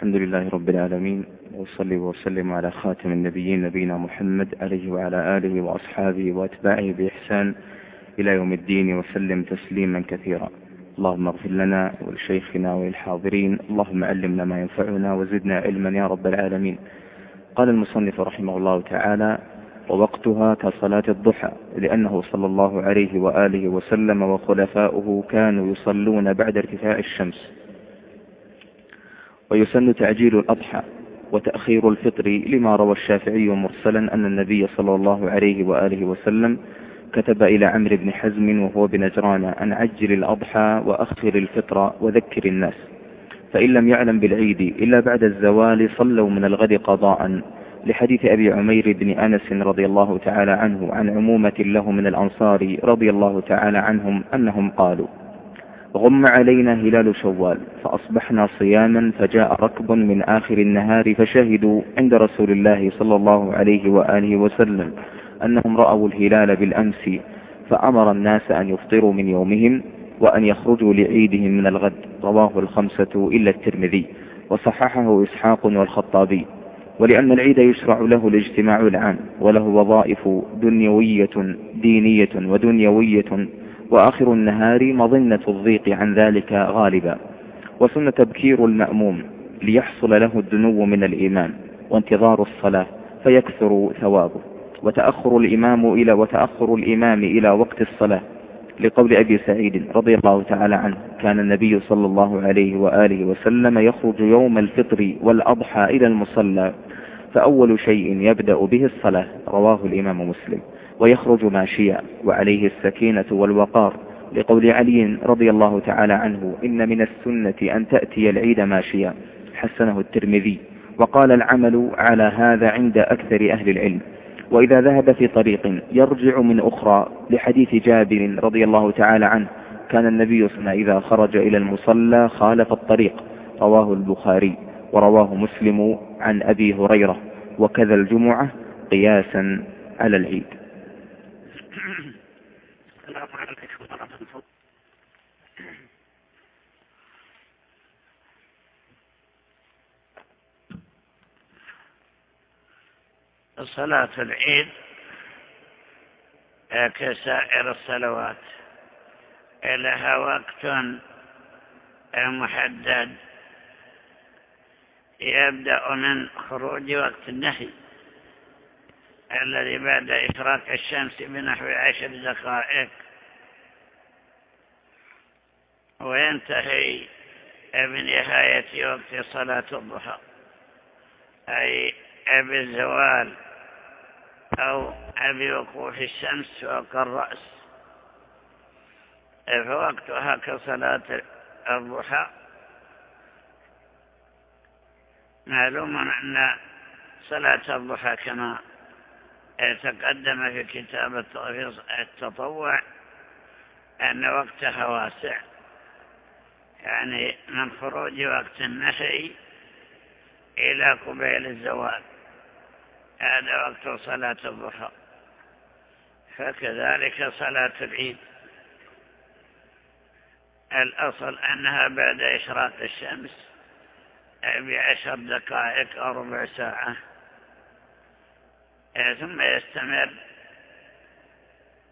الحمد لله رب العالمين وصلي وسلم على خاتم النبيين نبينا محمد عليه وعلى آله وأصحابه وأتباعه بإحسان إلى يوم الدين وسلم تسليما كثيرا. اللهم اغفر لنا ولشيخنا وللحاضرين اللهم علمنا ما ينفعنا وزدنا علما يا رب العالمين. قال المصنف رحمه الله تعالى ووقتها كصلاة الضحى لأنه صلى الله عليه وآله وسلم وخلفاؤه كانوا يصلون بعد ارتفاع الشمس. ويسن تعجيل الأضحى وتأخير الفطر لما روى الشافعي مرسلا أن النبي صلى الله عليه وآله وسلم كتب إلى عمرو بن حزم وهو بنجران أن عجل الأضحى وأخر الفطر وذكر الناس فإن لم يعلم بالعيد إلا بعد الزوال صلوا من الغد قضاء. لحديث أبي عمير بن أنس رضي الله تعالى عنه عن عمومة له من الأنصار رضي الله تعالى عنهم أنهم قالوا غم علينا هلال شوال فأصبحنا صياما فجاء ركب من آخر النهار فشهدوا عند رسول الله صلى الله عليه وآله وسلم أنهم رأوا الهلال بالأمس فأمر الناس أن يفطروا من يومهم وأن يخرجوا لعيدهم من الغد رواه الخمسة إلا الترمذي وصححه إسحاق والخطابي ولأن العيد يشرع له الاجتماع العام وله وظائف دنيوية دينية ودنيوية وآخر النهار مظنة الضيق عن ذلك غالبا وسن تبكير المأموم ليحصل له الدنو من الإيمان وانتظار الصلاة فيكثر ثوابه. وتأخر الإمام إلى وتأخر الإمام إلى وقت الصلاة لقول أبي سعيد رضي الله تعالى عنه كان النبي صلى الله عليه وآله وسلم يخرج يوم الفطر والأضحى إلى المصلى فأول شيء يبدأ به الصلاة رواه الإمام مسلم. ويخرج ماشيا وعليه السكينة والوقار لقول علي رضي الله تعالى عنه إن من السنة أن تأتي العيد ماشيا حسنه الترمذي وقال العمل على هذا عند أكثر أهل العلم وإذا ذهب في طريق يرجع من أخرى لحديث جابر رضي الله تعالى عنه كان النبي صلى الله عليه وسلم إذا خرج إلى المصلى خالف الطريق رواه البخاري ورواه مسلم عن أبي هريرة وكذا الجمعة قياسا على العيد صلاة العيد كسائر الصلوات. لها وقت محدد. يبدأ من خروج وقت النهي. الذي بعد إشراق الشمس بنحو عشر دقائق. وينتهي بنهاية وقت صلاة الضحى. أي بالزوال أو بوقوف الشمس فوق الرأس. فوقتها كصلاة الضحى. معلوم أن صلاة الضحى كما تقدم في كتاب التطوع أن وقتها واسع. يعني من خروج وقت النهي إلى قبيل الزوال. هذا وقت صلاة الضحى. فكذلك صلاة العيد. الأصل أنها بعد إشراق الشمس بعشر دقائق أو ربع ساعة. ثم يستمر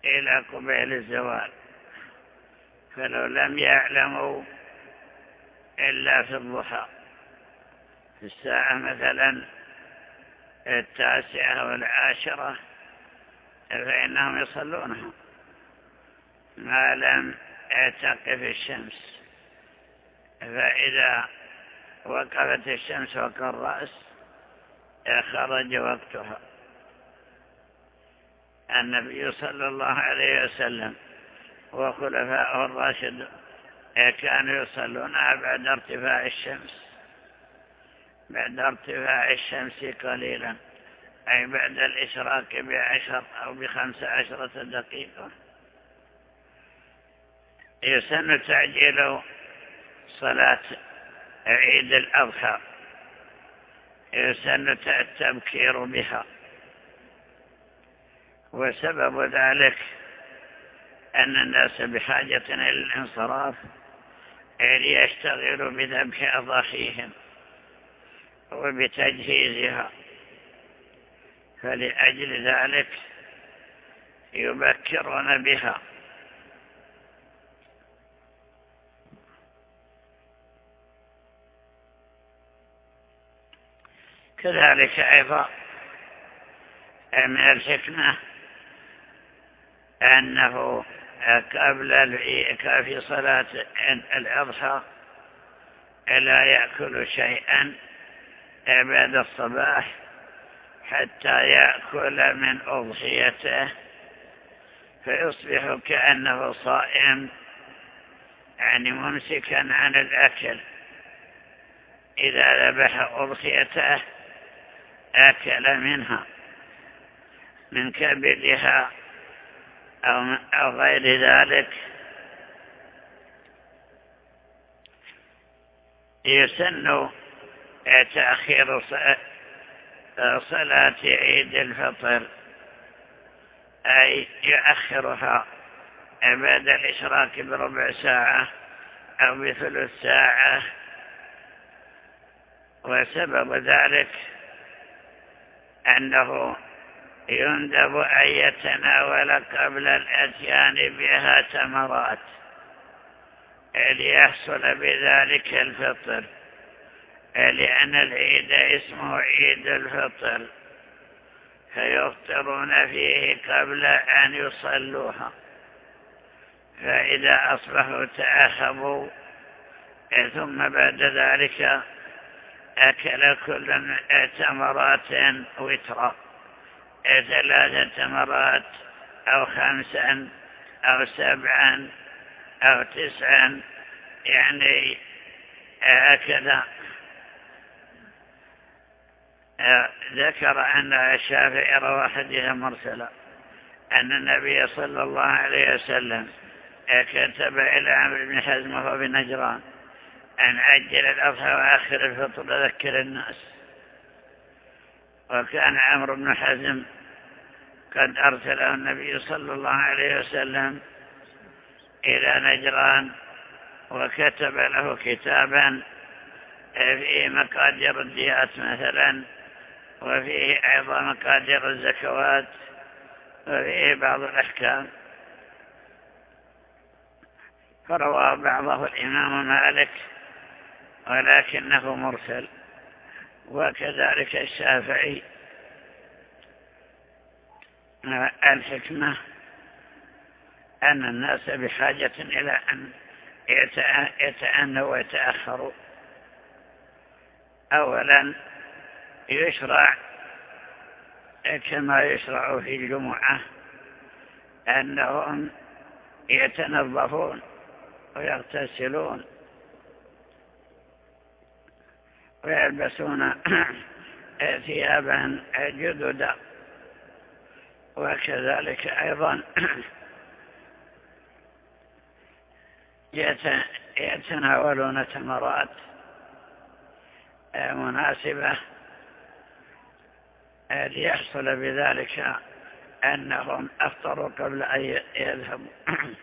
إلى قبيل الزوال. فلو لم يعلموا إلا في الضحى في الساعة مثلا التاسعة والعاشرة فإنهم يصلونها. ما لم تقف الشمس. فإذا وقفت الشمس وقف الرأس خرج وقتها. النبي صلى الله عليه وسلم وخلفاءه الراشد كانوا يصلونها بعد ارتفاع الشمس. بعد ارتفاع الشمس قليلا. أي بعد الإشراق بعشر أو بخمس عشرة دقيقة. يسن تعجيل صلاة عيد الأضحى. يسن التبكير بها. وسبب ذلك أن الناس بحاجة إلى الانصراف ليشتغلوا بذبح أضاحيهم وبتجهيزها. فلأجل ذلك يبكرون بها. كذلك أيضا من الحكمة أنه قبل في صلاة الأضحى لا يأكل شيئا بعد الصباح حتى يأكل من أضحيته فيصبح كأنه صائم يعني ممسكا عن الأكل. إذا ذبح أضحيته أكل منها من كبدها أو, غير ذلك. يسن تأخير صلاة عيد الفطر أي يؤخرها بعد الإشراك بربع ساعة أو بثلث ساعة. وسبب ذلك أنه يندب أن يتناول قبل الأتيان بها تمرات ليحصل بذلك الفطر لأن العيد اسمه عيد الفطر فيفطرون فيه قبل أن يصلوها. فإذا أصبحوا تأخبوا ثم بعد ذلك أكل كل تمرات وترا. ثلاثة تمرات أو خمسا أو سبعا أو تسعا يعني هكذا. ذكر أن الشافعي روى حديثا مرسلا أن النبي صلى الله عليه وسلم كتب إلى عمرو بن حزم وهو بنجران أن أجل الأضحى وآخر الفطر ذكر الناس. وكان عمرو بن حزم قد أرسله النبي صلى الله عليه وسلم إلى نجران وكتب له كتابا فيه مقادير الديات مثلا وفيه أيضا مقادير الزكوات وفيه بعض الأحكام. فروى بعضه الإمام مالك ولكنه مرسل وكذلك الشافعي. الحكمة أن الناس بحاجة إلى أن يتأنوا ويتأخروا. أولا يشرع كما يشرع في الجمعة أنهم يتنظفون ويغتسلون ويلبسون ثيابا جددا. وكذلك أيضا يتناولون تمرات مناسبة ليحصل بذلك أنهم أفطروا قبل أن يذهبوا.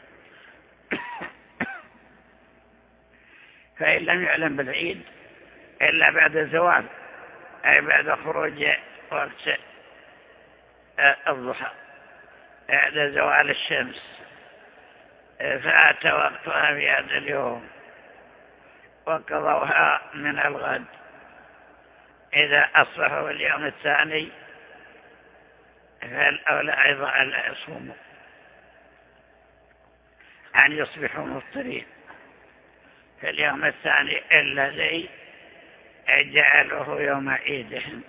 فإن لم يعلم بالعيد إلا بعد الزوال أي بعد خروج وقت الضحى بعد زوال الشمس فأتى وقتها في هذا اليوم وقضوها من الغد. إذا أصبحوا اليوم الثاني فالأولى أيضا ألا يصوموا أن يصبحوا مفطرين. في اليوم الثاني الذي جعله يوم عيدهم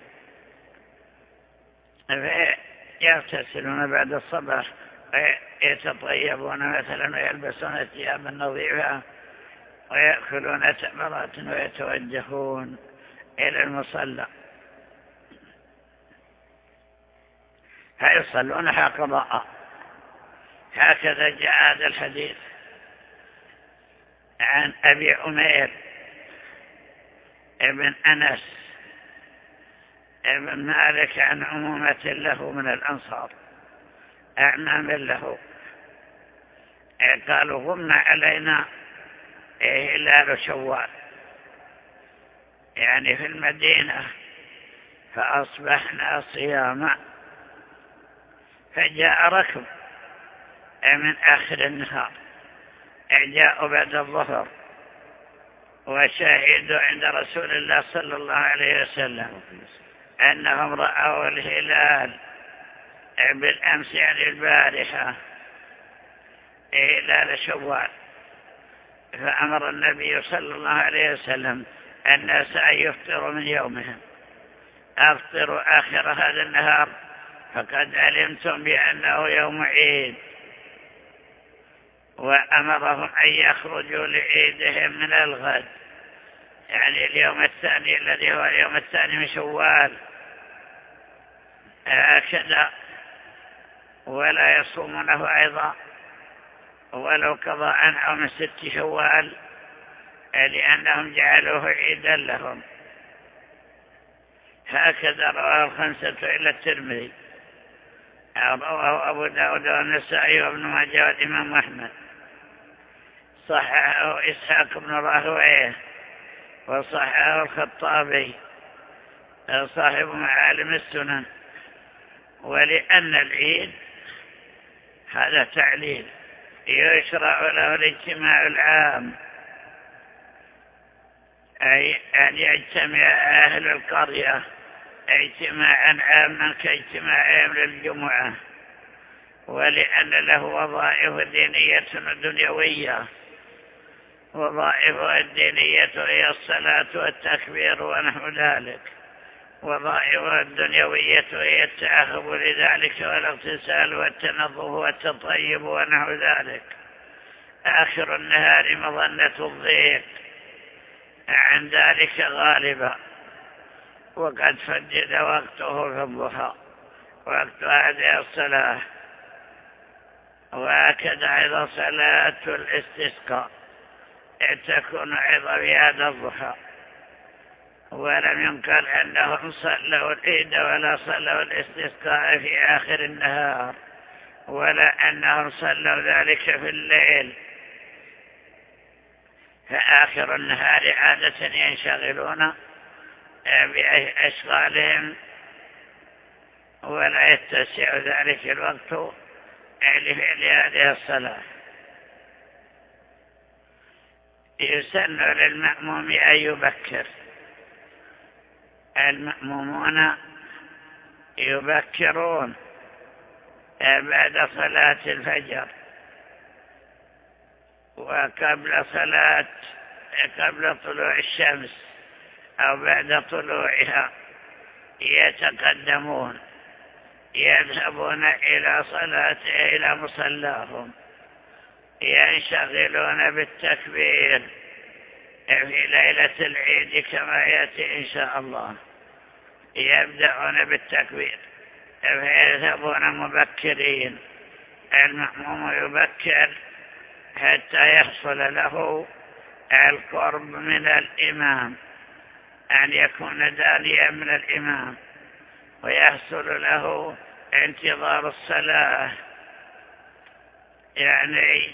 فيغتسلون بعد الصباح ويتطيبون مثلا ويلبسون ثيابا نظيفة ويأكلون تمرات ويتوجهون إلى المصلى. فيصلونها قضاء هكذا جاء هذا الحديث عن أبي أمير ابن أنس مالك عن عمومة له من الأنصار. أعمام له. قالوا غمنا علينا هلال شوال. يعني في المدينة. فأصبحنا صياما فجاء ركب من آخر النهار. جاءوا بعد الظهر. وشاهدوا عند رسول الله صلى الله عليه وسلم. أنهم رأوا الهلال بالأمس يعني البارحة هلال شوال. فأمر النبي صلى الله عليه وسلم الناس أن يفطروا من يومهم. أفطروا آخر هذا النهار. فقد علمتم بأنه يوم عيد. وأمرهم أن يخرجوا لعيدهم من الغد. يعني اليوم الثاني الذي هو اليوم الثاني من شوال. هكذا ولا يصومونه أيضا. ولو قضاء أو من ست شوال لأنهم جعلوه عيدا لهم. هكذا رواه الخمسة إلى الترمذي. رواه أبو داود والنسائي وابن ماجه والإمام أحمد. صححه إسحاق بن راهويه. وصححه الخطابي صاحب معالم السنن ولأن العيد هذا تعليل يشرع له الاجتماع العام. أي أن يجتمع أهل القرية اجتماعا عاما كاجتماعهم للجمعة ولأن له وظائف دينية ودنيوية وظائفها الدينية هي الصلاة والتكبير ونحو ذلك. وظائفها الدنيوية هي التعهب لذلك والاغتسال والتنظف والتطيب ونحو ذلك. آخر النهار مظنة الضيق. عن ذلك غالبا. وقد فجد وقته في الضحى. وقت هذه الصلاة. وهكذا أيضا صلاة الاستسقاء. تكون في هذا الضحى. ولم ينقل أنهم صلوا العيد ولا صلوا الاستسقاء في آخر النهار ولا أنهم صلوا ذلك في الليل. فآخر النهار عادة ينشغلون بأشغالهم ولا يتسع ذلك الوقت لفعل هذه الصلاة. يسن للمأموم أن يبكر. المأمومون يبكرون بعد صلاة الفجر وقبل صلاة قبل طلوع الشمس أو بعد طلوعها يتقدمون يذهبون إلى صلاة إلى مصلاهم. ينشغلون بالتكبير في ليلة العيد كما يأتي إن شاء الله. يبدأون بالتكبير فيذهبون مبكرين. المأموم يبكر حتى يحصل له القرب من الإمام أن يكون داليا من الإمام ويحصل له انتظار الصلاة. يعني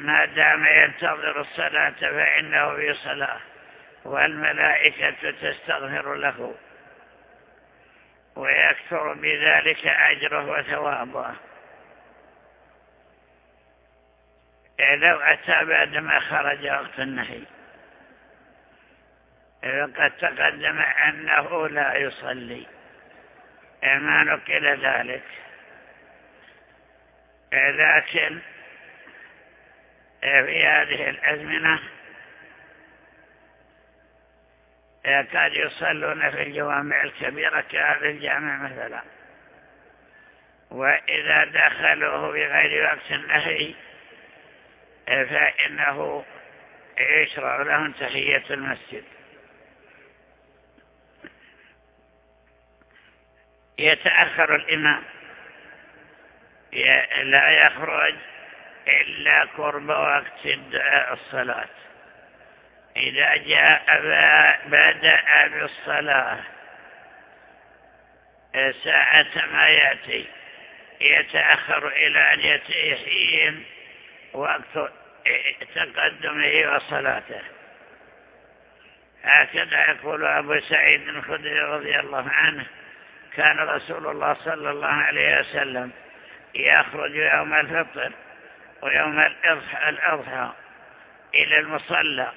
ما دام ينتظر الصلاة فإنه في صلاة والملائكة تستغفر له ويكثر بذلك أجره وثوابه. لو أتى بعدما خرج وقت النهي فقد تقدم أنه لا يصلي. ما نقل ذلك. لكن في هذه الأزمنة. قد يصلون في الجوامع الكبيرة كهذا الجامع مثلا. وإذا دخلوه بغير وقت النهي فإنه يشرع لهم تحية المسجد. يتأخر الإمام. لا يخرج. إلا قرب وقت الصلاة إذا جاء بدأ بالصلاة ساعة ما يأتي. يتأخر إلى أن يأتي وقت تقدمه وصلاته. هكذا يقول أبو سعيد الخدري رضي الله عنه كان رسول الله صلى الله عليه وسلم يخرج يوم الفطر. ويوم الأضحى إلى المصلى.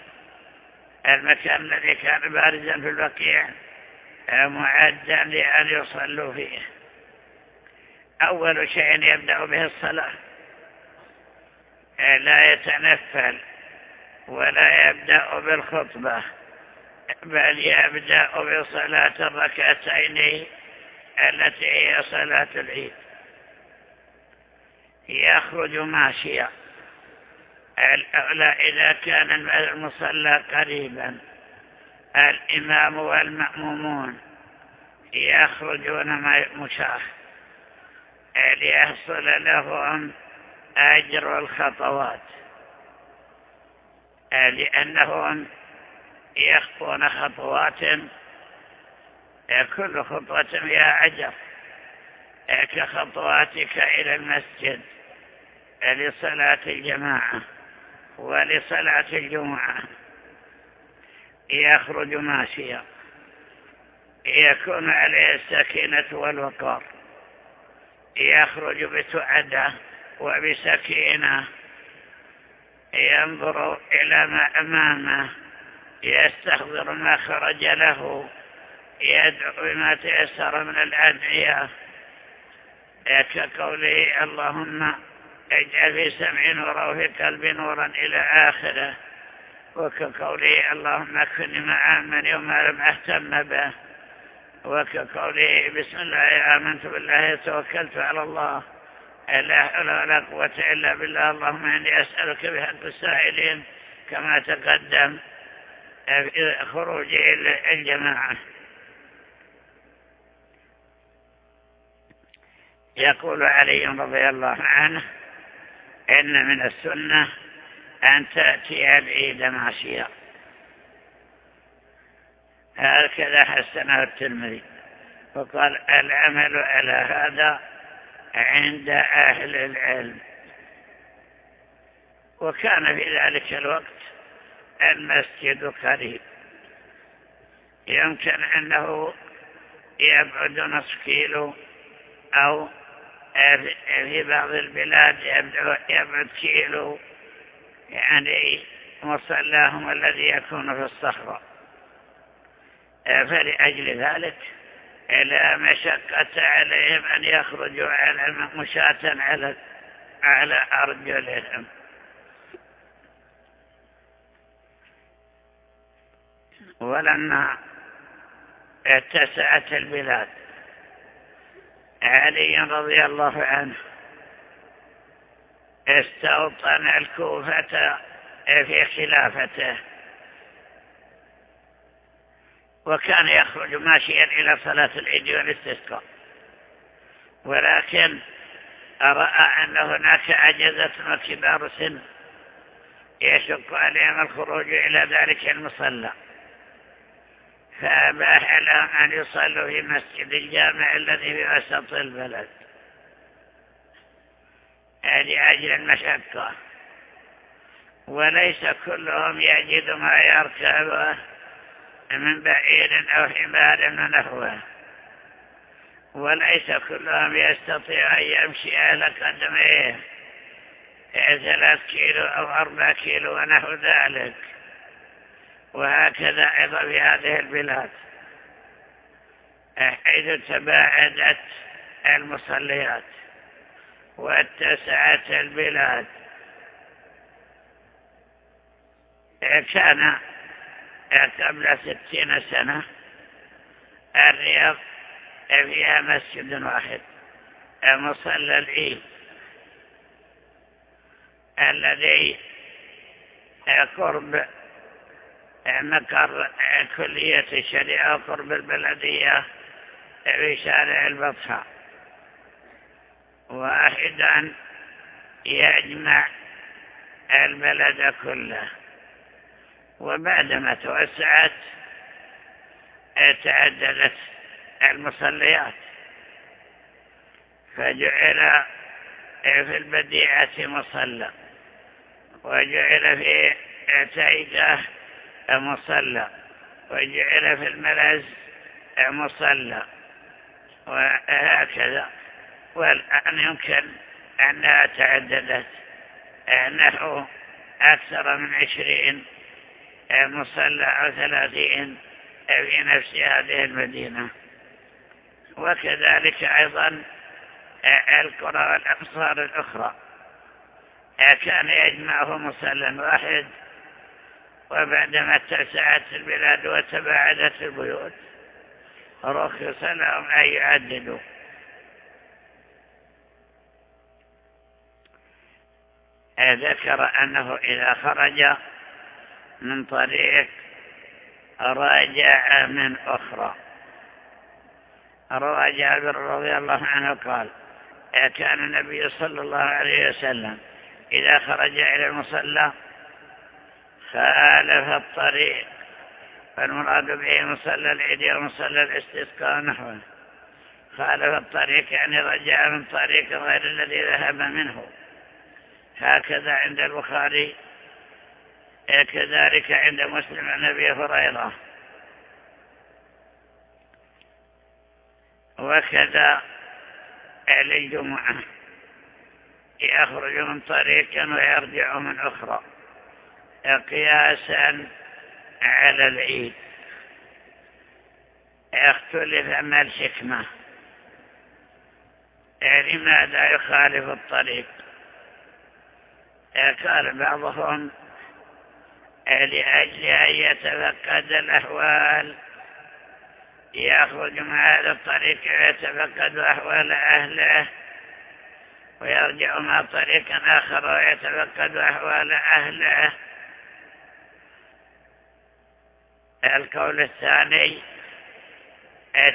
المكان الذي كان بارزا في البقيع معدا لأن يصلوا فيه. أول شيء يبدأ به الصلاة. لا يتنفل ولا يبدأ بالخطبة بل يبدأ بصلاة الركعتين التي هي صلاة العيد. يخرج ماشيا. الأولى إذا كان المصلى قريبا الإمام والمأمومون يخرجون مشاه ليحصل لهم أجر الخطوات؟ لأنهم يخطون خطوات؟ كل خطوة فيها أجر. كخطواتك إلى المسجد. لصلاة الجماعة ولصلاة الجمعة. يخرج ماشيا. يكون عليه السكينة والوقار. يخرج بسعدة وبسكينة. ينظر إلى ما أمامه. يستحضر ما خرج له. يدعو بما تيسر من الأدعية. كقوله اللهم اجعل في سمع نورا وفي قلب نورا إلى آخره. وكقوله اللهم اكفني مع من يوم لم أهتم به. وكقوله بسم الله آمنت بالله توكلت على الله. لا حول ولا قوة إلا بالله. اللهم إني أسألك بحق السائلين كما تقدم. خروج الجماعة. يقول علي رضي الله عنه إن من السنة أن تأتي العيد ماشيا هكذا حسنه الترمذي. وقال العمل على هذا عند أهل العلم. وكان في ذلك الوقت المسجد قريب. يمكن أنه يبعد نصف كيلو أو في بعض البلاد يبعد كيلو. يعني مصلاهم الذي يكون في الصخرة. فلأجل ذلك لا مشقة عليهم أن يخرجوا على مشاة على على أرجلهم. ولما اتسعت البلاد علي رضي الله عنه. استوطن الكوفة في خلافته. وكان يخرج ماشيا إلى صلاة العيد والاستسقاء. ولكن رأى أن هناك عجزة وكبار سن يشق عليهم الخروج إلى ذلك المصلى. فأباح لهم أن يصلوا في مسجد الجامع الذي في وسط البلد. لأجل المشقة. وليس كلهم يجد ما يركبه من بعير أو حمار ونحوه وليس كلهم يستطيع أن يمشي على قدميه. ثلاث كيلو أو أربع كيلو ونحو ذلك. وهكذا أيضا في هذه البلاد. حيث تباعدت المصليات واتسعت البلاد. كان قبل ستين سنة الرياض فيها مسجد واحد مصلى العيد الذي قرب مقر كلية الشريعة قرب البلدية في شارع البطحة. واحدا يجمع البلد كله. وبعدما توسعت تعددت المصليات. فجعل في البديعة مصلى. وجعل في تيجة مصلى وجعل في الملز مصلى وهكذا. والآن يمكن أنها تعددت نحو أكثر من عشرين مصلى أو ثلاثين في نفس هذه المدينة. وكذلك أيضا القرى والأمصار الأخرى. كان يجمعه مصلى واحد وبعدما اتسعت البلاد وتباعدت البيوت رخص لهم أن يعددوا ذكر أنه إذا خرج من طريق رجع من أخرى. روى جابر رضي الله عنه قال كان النبي صلى الله عليه وسلم. إذا خرج إلى المصلى خالف الطريق. فالمراد به مصلى العيد ومصلى الاستسقاء نحوه. خالف الطريق يعني رجع من طريق غير الذي ذهب منه. هكذا عند البخاري كذلك عند مسلم عن أبي هريرة. وكذا للجمعه يخرج من طريق ويرجع من أخرى. قياسا على العيد. يختلف ما الحكمة. لماذا يخالف الطريق؟ قال بعضهم لأجل أن يتفقد الأحوال يخرج من هذا الطريق ويتفقد أحوال أهله ويرجع مع طريق آخر ويتفقد أحوال أهله. القول الثاني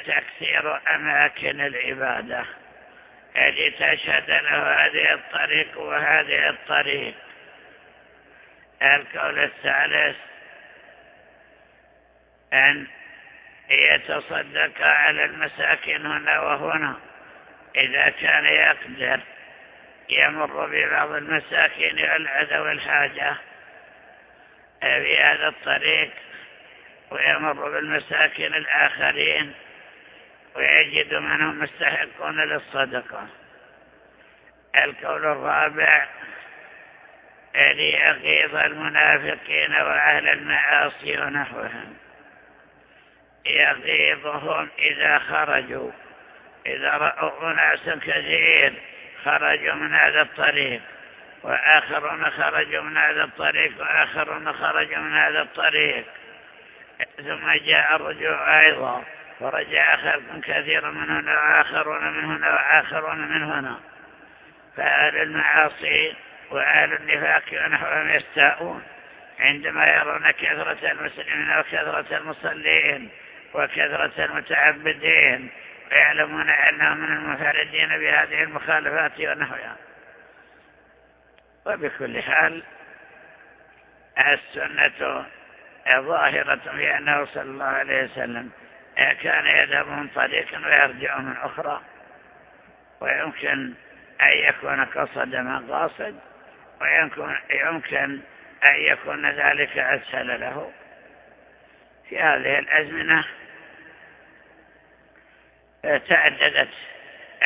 تكثير أماكن العبادة. التي تشهد له هذه الطريق وهذه الطريق. القول الثالث أن يتصدق على المساكن هنا وهنا. إذا كان يقدر يمر ببعض المساكن والعدى والحاجة. في هذا الطريق ويمر بالمساكن الآخرين ويجد منهم مستحقون للصدقة. القول الرابع ليغيظ المنافقين وأهل المعاصي ونحوهم. يغيظهم إذا خرجوا. إذا رأوا أناسا كثير خرجوا من هذا الطريق وآخرون خرجوا من هذا الطريق وآخرون خرجوا من هذا الطريق. ثم جاء الرجوع أيضا ورجع خلق كثير من هنا وآخرون من هنا وآخرون من هنا. فأهل المعاصي وأهل النفاق ونحوهم يستاءون. عندما يرون كثرة المسلمين وكثرة المصلين وكثرة المتعبدين ويعلمون أنهم من المفردين بهذه المخالفات ونحوها. وبكل حال السنة ظاهرة في أنه صلى الله عليه وسلم كان يذهب من طريق ويرجع من أخرى ويمكن أن يكون قصد ما قاصد ويمكن أن يكون ذلك أسهل له. في هذه الأزمنة تعددت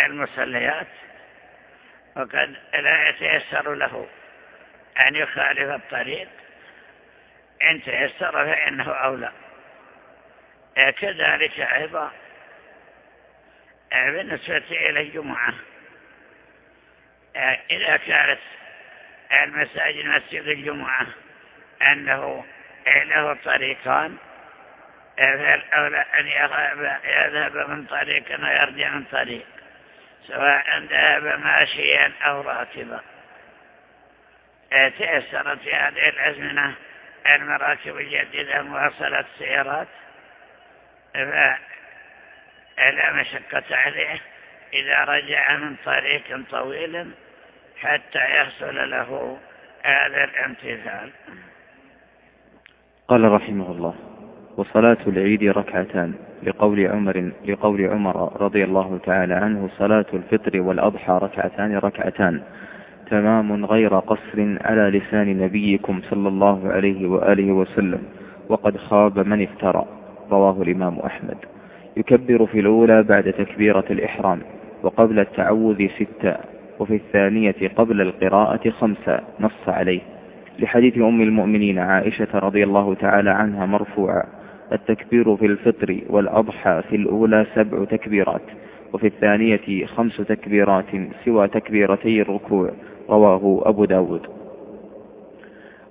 المصليات وقد لا يتيسر له أن يخالف الطريق. إن تيسر فإنه أولى. كذلك أيضا بالنسبة إلى الجمعة إذا كانت المساجد مسجد الجمعة أنه له طريقان فالأولى أن يذهب من طريق ويرجع من طريق سواء ذهب ماشيا أو راكبا تيسرت في هذه الأزمنة المراكب الجديدة مواصلة السيارات فلا مشقة عليه إذا رجع من طريق طويل حتى يحصل له هذا الامتثال. قال رحمه الله وصلاة العيد ركعتان لقول عمر لقول عمر رضي الله تعالى عنه صلاة الفطر والأضحى ركعتان ركعتان. تمام غير قصر على لسان نبيكم صلى الله عليه وآله وسلم وقد خاب من افترى رواه الإمام أحمد. يكبر في الأولى بعد تكبيرة الإحرام وقبل التعوذ ستة وفي الثانية قبل القراءة خمسة نص عليه. لحديث أم المؤمنين عائشة رضي الله تعالى عنها مرفوعا التكبير في الفطر والأضحى في الأولى سبع تكبيرات وفي الثانية خمس تكبيرات سوى تكبيرتي الركوع رواه أبو داود.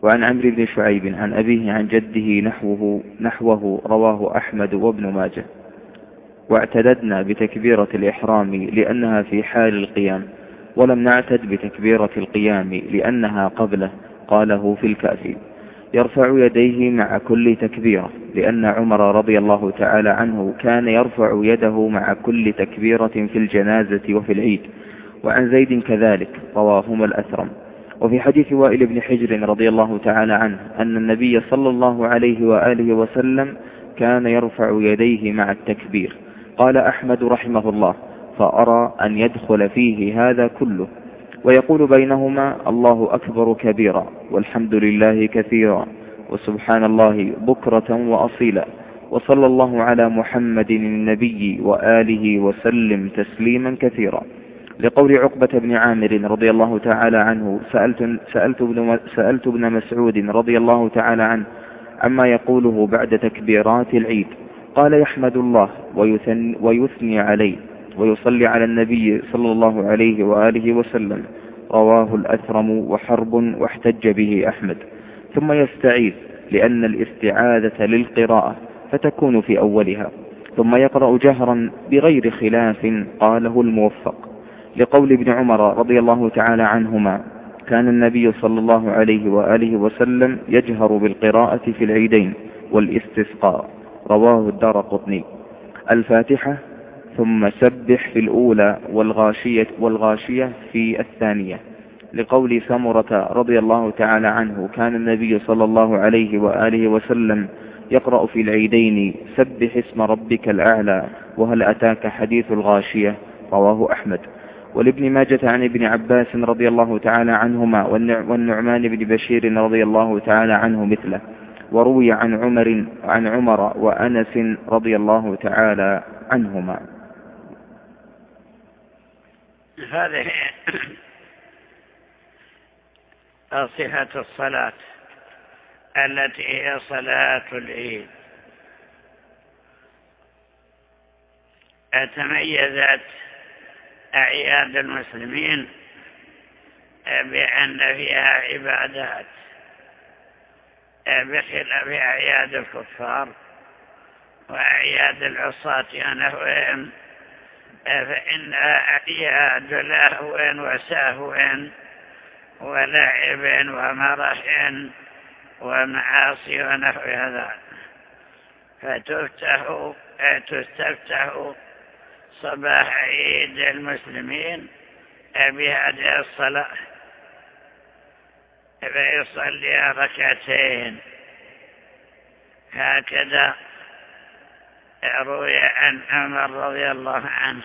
وعن عمرو بن شعيب عن أبيه عن جده نحوه, نحوه رواه أحمد وابن ماجه. واعتددنا بتكبيرة الإحرام لأنها في حال القيام ولم نعتد بتكبيرة القيام لأنها قبله قاله في الكأس. يرفع يديه مع كل تكبيرة لأن عمر رضي الله تعالى عنه كان يرفع يده مع كل تكبيرة في الجنازة وفي العيد. وعن زيد كذلك رواهما الأثرم وفي حديث وائل بن حجر رضي الله تعالى عنه أن النبي صلى الله عليه وآله وسلم كان يرفع يديه مع التكبير. قال أحمد رحمه الله فأرى أن يدخل فيه هذا كله. ويقول بينهما الله أكبر كبيرا والحمد لله كثيرا وسبحان الله بكرة وأصيلا. وصلى الله على محمد النبي وآله وسلم تسليما كثيرا. لقول عقبة بن عامر رضي الله تعالى عنه سألت, سألت, ابن, سألت ابن مسعود رضي الله تعالى عنه عما يقوله بعد تكبيرات العيد. قال يحمد الله ويثني, ويثني عليه ويصلي على النبي صلى الله عليه وآله وسلم. رواه الأثرم وحرب واحتج به أحمد. ثم يستعيذ لأن الاستعاذة للقراءة فتكون في أولها. ثم يقرأ جهرا بغير خلاف قاله الموفق. لقول ابن عمر رضي الله تعالى عنهما كان النبي صلى الله عليه وآله وسلم يجهر بالقراءة في العيدين والاستسقاء. رواه الدار قطني. الفاتحة ثم سبح في الأولى والغاشية, والغاشية في الثانية. لقول سمرة رضي الله تعالى عنه كان النبي صلى الله عليه وآله وسلم يقرأ في العيدين سبح اسم ربك الأعلى وهل أتاك حديث الغاشية؟ رواه أحمد. ولابن ماجة عن ابن عباس رضي الله تعالى عنهما والنعمان بن بشير رضي الله تعالى عنه مثله وروي عن عمر عن عمر وأنس رضي الله تعالى عنهما. هذه صفة الصلاة التي هي صلاة العيد. تميزت أعياد المسلمين بأن فيها عبادات بخلاف أعياد الكفار وأعياد العصاة ونحوهم فإنها أعياد لهو وسهو ولعب ومرح ومعاصي ونحو هذا فتفتح تستفتح صباح عيد المسلمين. بهذه الصلاة. فيصلي ركعتين. هكذا روي عن عمر رضي الله عنه.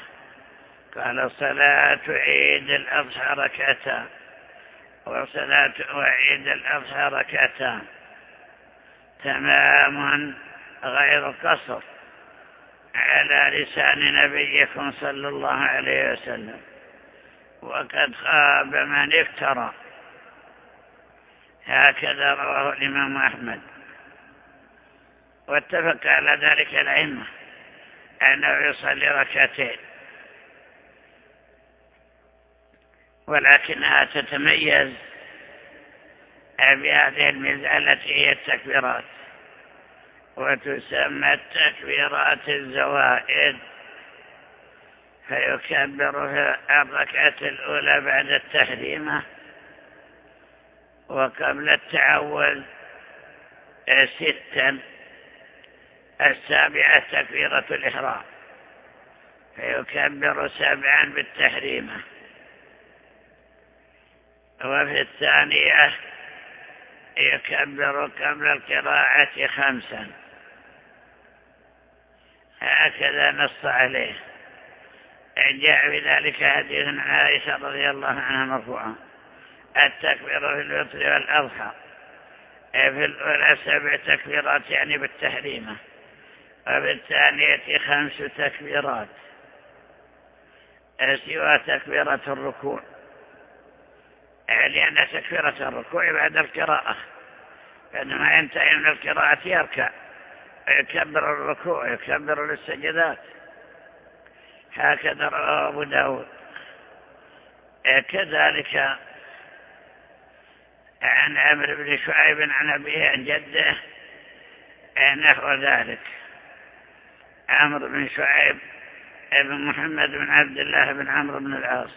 قال صلاة عيد الأضحى ركعتان. وصلاة عيد الأضحى ركعتان. تمام غير قصر على لسان نبيكم صلى الله عليه وسلم. وقد خاب من افترى. هكذا رواه الإمام أحمد. واتفق على ذلك الأئمة أنه يصلي ركعتين. ولكنها تتميز بهذه الميزة التي هي التكبيرات. وتسمى التكبيرات الزوائد فيكبر في الركعة الأولى بعد التحريمة وقبل التعوذ ستا السابعة تكبيرة الإحرام فيكبر سبعا بالتحريمة وفي الثانية يكبر قبل القراءة خمسا. هكذا نص عليه. جاء بذلك حديث عائشة رضي الله عنها مرفوعا. التكبير في الفطر والأضحى. في الأولى سبع تكبيرات يعني بالتحريمة وبالثانية خمس تكبيرات. سوى تكبيرة الركوع. لأن تكبيرة الركوع بعد القراءة. عندما ينتهي من القراءة يركع يكبر الركوع يكبر للسجدات هكذا رواه أبو داود. كذلك عن عمرو بن شعيب عن أبيه عن جده نحو ذلك. عمرو بن شعيب ابن محمد بن عبد الله بن عمرو بن العاص.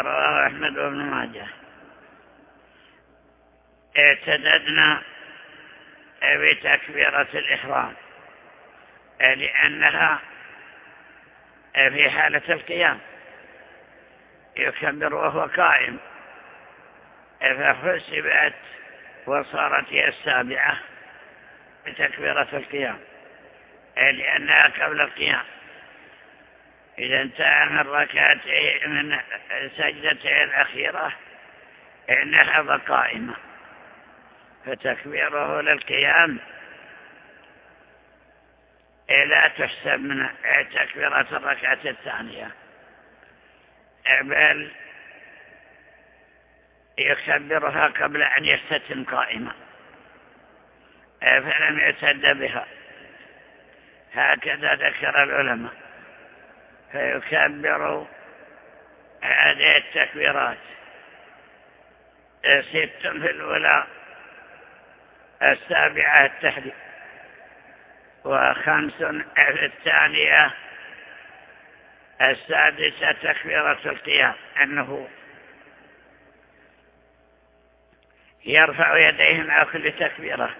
رواه أحمد وابن ماجه. اعتددنا بتكبيرة الإحرام لأنها في حالة القيام. يكبر وهو قائم. فحسبت وصارت هي السابعة بتكبيرة القيام لأنها قبل القيام. إذا انتهى من ركعته من سجدته الأخيرة نهض قائمة فتكبيره للقيام لا تحسب من تكبيرة الركعة الثانية. بل يكبرها قبل أن يستتم قائما فلم يعتد بها. هكذا ذكر العلماء. فيكبر هذه التكبيرات. ست في الأولى السابعة التحديد وخمس في الثانية السادسة تكبيرة القيام أنه يرفع يديه مع كل تكبيرة.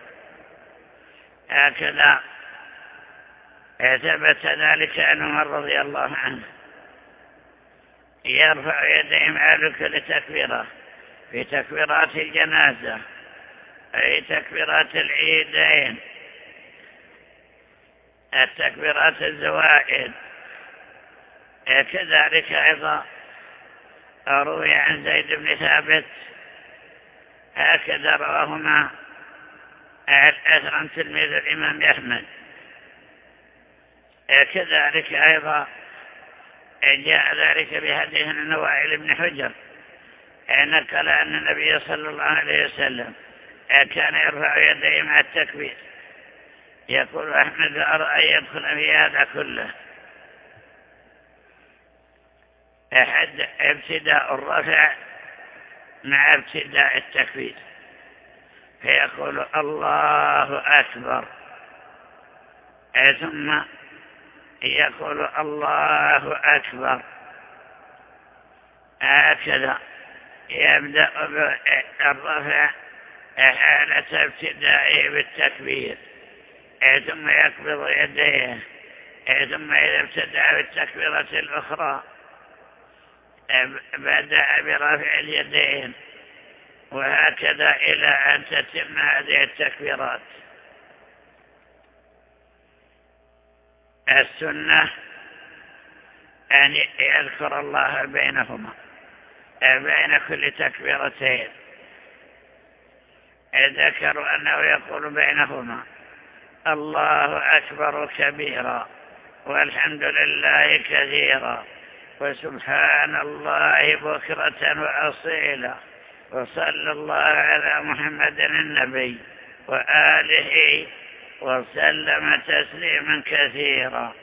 هكذا ثبت ذلك عن عمر رضي الله عنه يرفع يديه مع كل تكبيرة في تكبيرات الجنازة أي تكبيرات العيدين التكبيرات الزوائد. كذلك أيضا روي عن زيد بن ثابت هكذا رواهما عن تلميذ الإمام أحمد. كذلك أيضا جاء ذلك بهديه النوائل بن حجر نقل أن النبي صلى الله عليه وسلم كان يرفع يديه مع التكبير. يقول أحمد أرى أن يدخل في هذا كله؟ أحد ابتداء الرفع مع ابتداء التكبير. فيقول الله أكبر. ثم يقول الله أكبر. هكذا يبدأ بالرفع حالة ابتدائه بالتكبير. ثم يقبض يديه. ثم إذا ابتدأ بالتكبيرة الأخرى بدأ برفع اليدين. وهكذا إلى أن تتم هذه التكبيرات. السنة أن يذكر الله بينهما بين كل تكبيرتين. ذكروا أنه يقول بينهما الله أكبر كبيرا والحمد لله كثيرا وسبحان الله بكرة وأصيلا وصلى الله على محمد النبي وآله وسلم تسليما كثيرا.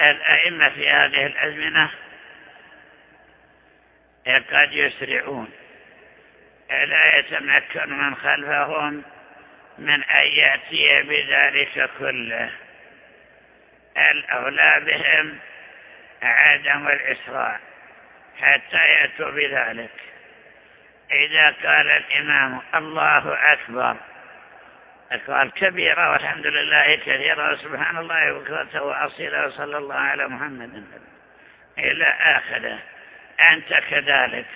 الأئمة في هذه الأزمنة قد يسرعون. لا يتمكن من خلفهم من أن يأتي بذلك كله. الأولى بهم عدم الإسراع حتى يأتوا بذلك. إذا قال الإمام الله أكبر أكبر كبيرة والحمد لله كثيرا وسبحان الله بكرة وأصيلا وصلى الله على محمد. إلى آخره أنت كذلك.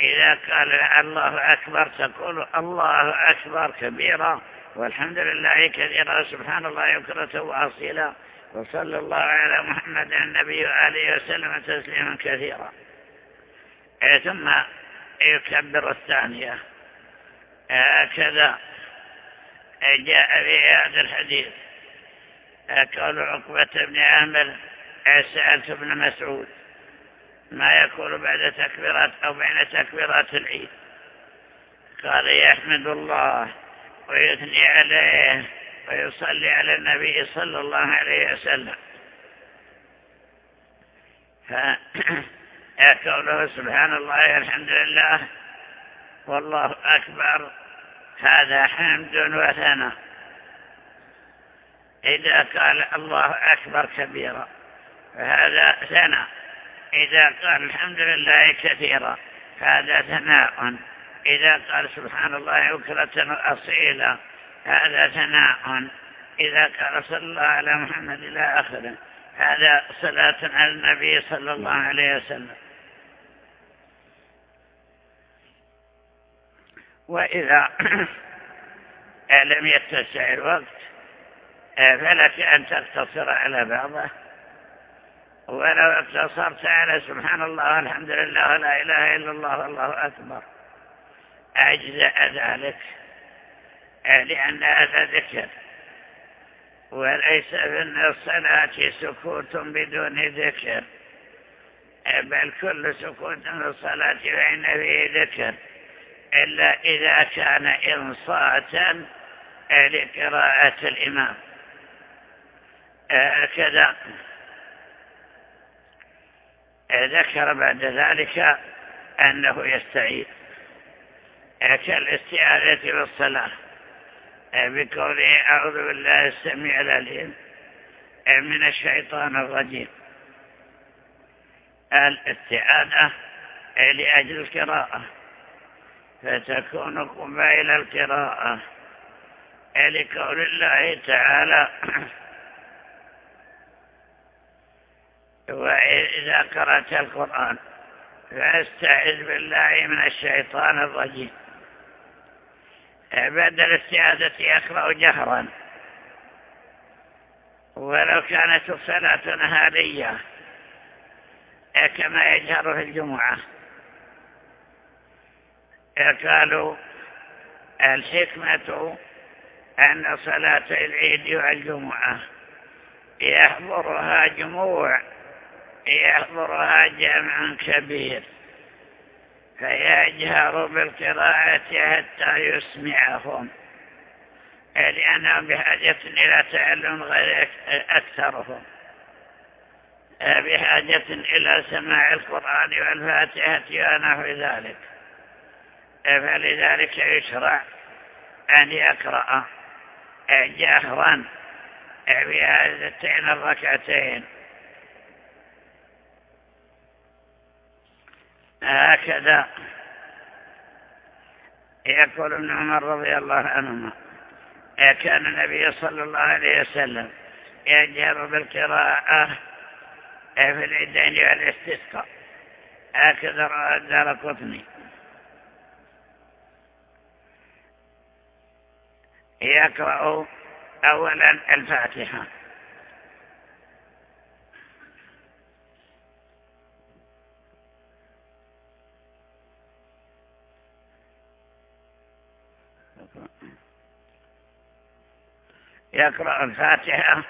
إذا قال الله أكبر تقول الله أكبر كبيرا والحمد لله كثيرا سبحان الله بكرة وأصيلا وصلى الله على محمد النبي وآله وسلم تسليما كثيرا. ثم يكبر الثانية. هكذا. جاء في هذا الحديث. قول عقبة بن عامر سألت ابن مسعود ما يقول بعد تكبيرات أو بين تكبيرات العيد؟ قال يحمد الله ويثني عليه ويصلي على النبي صلى الله عليه وسلم. فقوله سبحان الله الحمد لله والله أكبر. هذا حمد وثناء. إذا قال الله أكبر كبيرا فهذا ثناء. إذا قال الحمد لله كثيرا هذا ثناء. إذا قال سبحان الله بكرة أصيلا هذا ثناء. إذا قال صلى الله على محمد إلى آخره هذا صلاة على النبي صلى الله عليه وسلم. وإذا لم يتسع الوقت فلك أن تقتصر على بعضه. ولو اقتصرت على سبحان الله والحمد لله ولا إله إلا الله والله أكبر. أجزأ ذلك لأن هذا ذكر. وليس في الصلاة سكوت بدون ذكر بل كل سكوت في الصلاة فإن فيه ذكر. إلا إذا كان إنصاتا لقراءة الإمام. هكذا. ذكر بعد ذلك أنه يستعيد كالاستعاذة بالصلاة بقوله أعوذ بالله السميع العليم. من الشيطان الرجيم. الاستعاذة لأجل القراءة. فتكون قبائل القراءة. لقول الله تعالى وإذا قرأت القرآن فاستعذ بالله من الشيطان الرجيم. بعد الاستعاذة يقرأ جهرا. ولو كانت الصلاة نهارية كما يجهر في الجمعة. قالوا الحكمة أن صلاة العيد والجمعة. يحضرها جموع يحضرها جمع كبير. فيجهر بالقراءة حتى يسمعهم. لأنهم بحاجة إلى تعلم غير أكثرهم. بحاجة إلى سماع القرآن والفاتحة ونحو ذلك. فلذلك يشرع أن يقرأ جهرا بهذتين الركعتين. هكذا يقول ابن عمر رضي الله عنهما كان النبي صلى الله عليه وسلم يجهر بالقراءة في العيدين والاستسقاء. هكذا رأى الدار قطني. يقرأ أولا الفاتحة. يقرأ الفاتحة.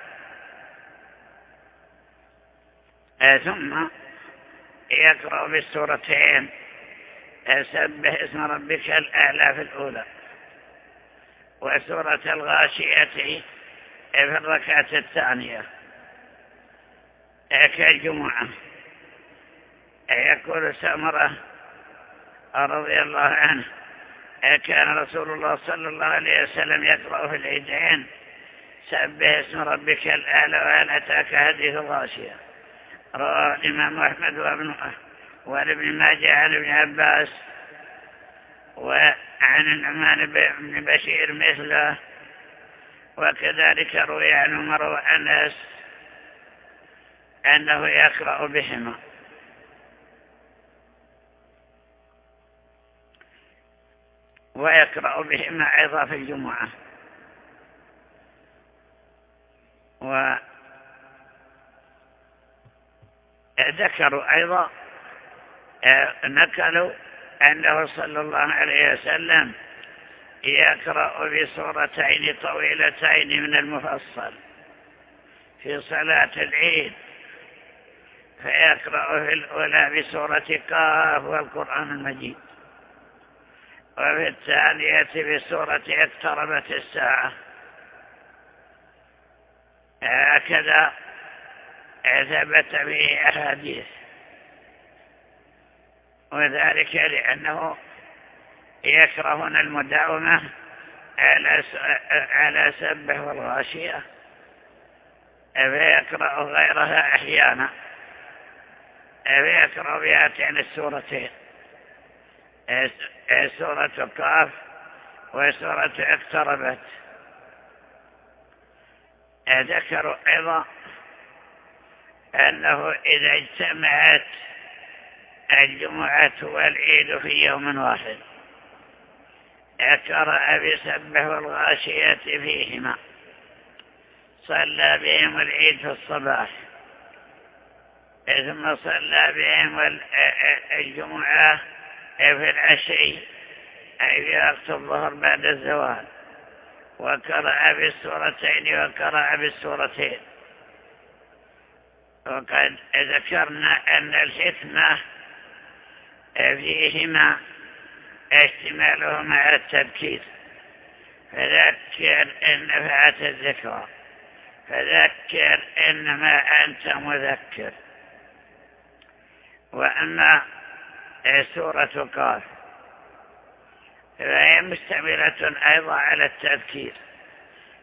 ثم يقرأ بالسورتين. سبح اسم ربك الأعلى في الأولى. وسورة الغاشية في الركعة الثانية. كالجمعة يقول سمرة رضي الله عنه كان رسول الله صلى الله عليه وسلم يقرأ في العيدين سبح اسم ربك الأعلى وهل أتاك حديث الغاشية. رواه الإمام أحمد وابن وابن ماجه عن ابن عباس وعن النعمان بن بشير مثله وكذلك روي عن عمر وأنس أنه يقرأ بهما. ويقرأ بهما أيضا في الجمعة. وذكروا أيضا نكلوا أنه صلى الله عليه وسلم يقرأ بسورتين طويلتين من المفصل في صلاة العيد فيقرأ في الأولى بسورة قاف والقرآن المجيد وفي الثانية بسورة اقتربت الساعة. هكذا ثبت به أحاديث. وذلك لأنه يكرهون المداومة على سبه والغاشية فيقرأ غيرها أحيانا. فيقرأ بهاتين السورتين سورة قاف وسورة اقتربت. ذكروا أيضا أنه إذا اجتمعت الجمعة والعيد في يوم واحد. اقرأ بسبه والغاشية فيهما. صلى بهم العيد في الصباح. ثم صلى بهم الجمعة في العشي أي في وقت الظهر بعد الزوال. وقرأ بالسورتين وقرأ بالسورتين. وقد ذكرنا أن الحكمة فيهما اشتمالهما على التذكير فذكر إن نفعت الذكرى فذكر إنما أنت مذكر. وأما سورة قاف فهي مستمرة أيضا على التذكير.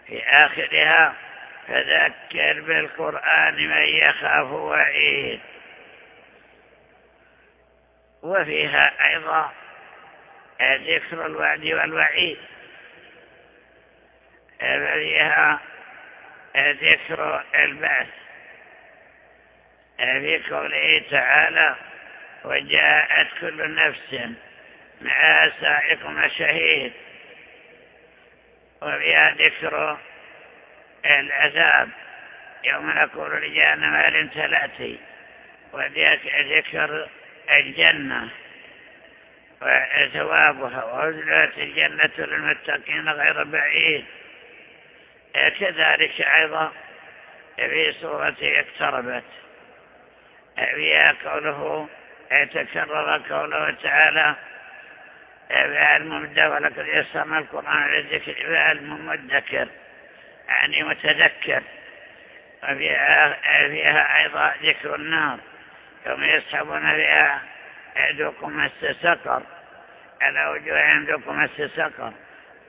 في آخرها فذكر بالقرآن من يخاف وعيد. وفيها أيضا ذكر الوعد والوعيد. فيها ذكر البعث في قوله تعالى وجاءت كل نفس مع سائق وشهيد وفيها ذكر العذاب. يوم نقول لجهنم هل امتلأتي وذكر الجنة وثوابها وأزلت الجنة للمتقين غير بعيد. كذلك أيضا في سورة اقتربت. فيها قوله تكرر قوله تعالى بعلم ولقد يسرنا القرآن للذكر بعلم مدكر يعني متذكر. وفيها فيها أيضا ذكر النار. يوم يسحبون فيها ذوقوا مس سقر. على وجوههم ذوقوا مس سقر.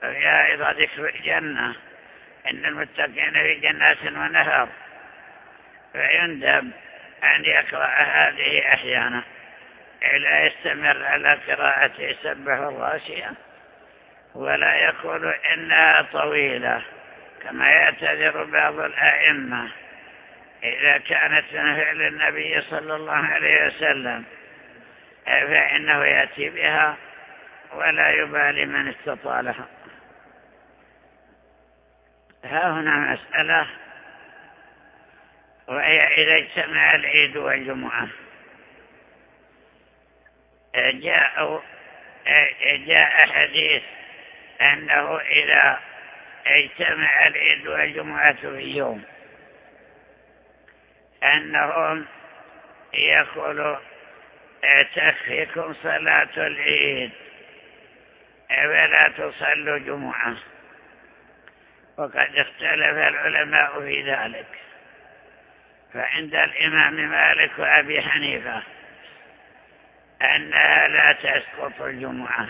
وفيها أيضا ذكر الجنة. إن المتقين في جنات ونهر. فيندب أن يقرأ هذه أحيانا. لا يستمر على قراءة سبح الراشية. ولا يقول إنها طويلة. كما يعتذر بعض الأئمة. إذا كانت من فعل النبي صلى الله عليه وسلم فإنه يأتي بها ولا يبالي من استطالها. ها هنا مسألة وهي إذا اجتمع العيد والجمعة. جاء جاء حديث أنه إذا اجتمع العيد والجمعة في يوم أنهم يقولوا تكفيكم صلاة العيد؟ فلا تصلوا جمعة؟ وقد اختلف العلماء في ذلك. فعند الإمام مالك وأبي حنيفة أنها لا تسقط الجمعة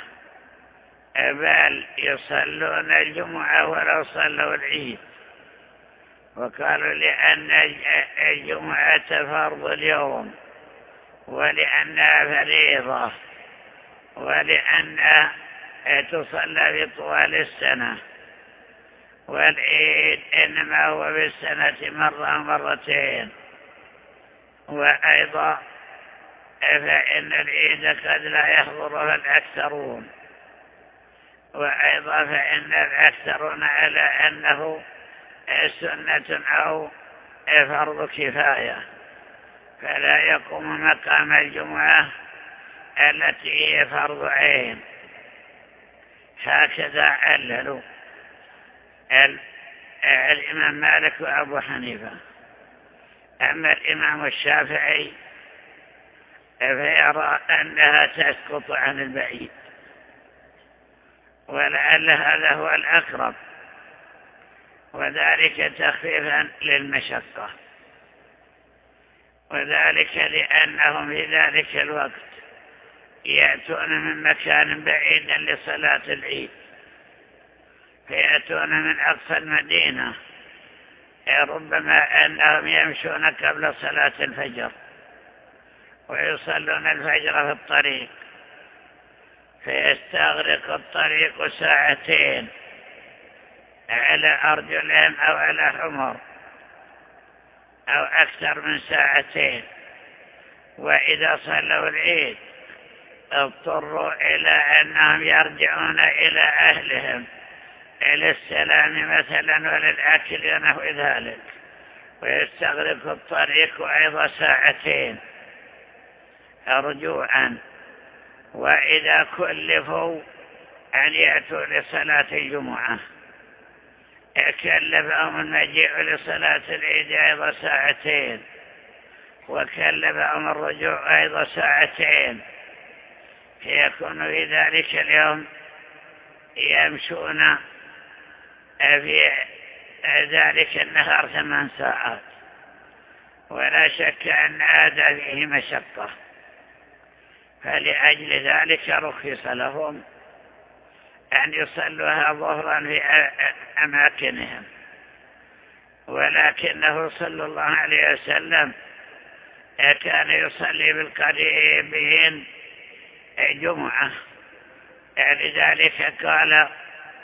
بل يصلون الجمعة ولو صلوا العيد. وقالوا لأن الجمعة فرض اليوم ولأنها فريضة ولأنها تصلى بطوال السنة. والعيد إنما هو بالسنة مرة مرتين. وأيضا فإن العيد قد لا يحضرها الأكثرون. وأيضا فإن الأكثرون على أنه سنة أو فرض كفاية فلا يقوم مقام الجمعة التي هي فرض عين. هكذا عللوا الإمام مالك وأبو حنيفة. أما الإمام الشافعي فيرى أنها تسقط عن البعيد ولعل هذا هو الأقرب. وذلك تخفيفا للمشقة. وذلك لأنهم في ذلك الوقت يأتون من مكان بعيد لصلاة العيد فيأتون من أقصى المدينة ربما أنهم يمشون قبل صلاة الفجر ويصلون الفجر في الطريق فيستغرق الطريق ساعتين. على أرجلهم أو على حمر أو أكثر من ساعتين. وإذا صلوا العيد اضطروا إلى أنهم يرجعون إلى أهلهم إلى السلام مثلا وللأكل ونحو ذلك. ويستغرق الطريق أيضا ساعتين رجوعا. وإذا كلفوا أن يأتوا لصلاة الجمعة. كلفهم المجيء لصلاة العيد أيضا ساعتين وكلفهم الرجوع أيضا ساعتين. فيكون في ذلك اليوم يمشون في ذلك النهار ثمان ساعات. ولا شك أن هذا فيه مشقة. فلأجل ذلك رخص لهم أن يصلوها ظهرا في أماكنهم. ولكنه صلى الله عليه وسلم كان يصلي بالقريبين جمعة. لذلك قال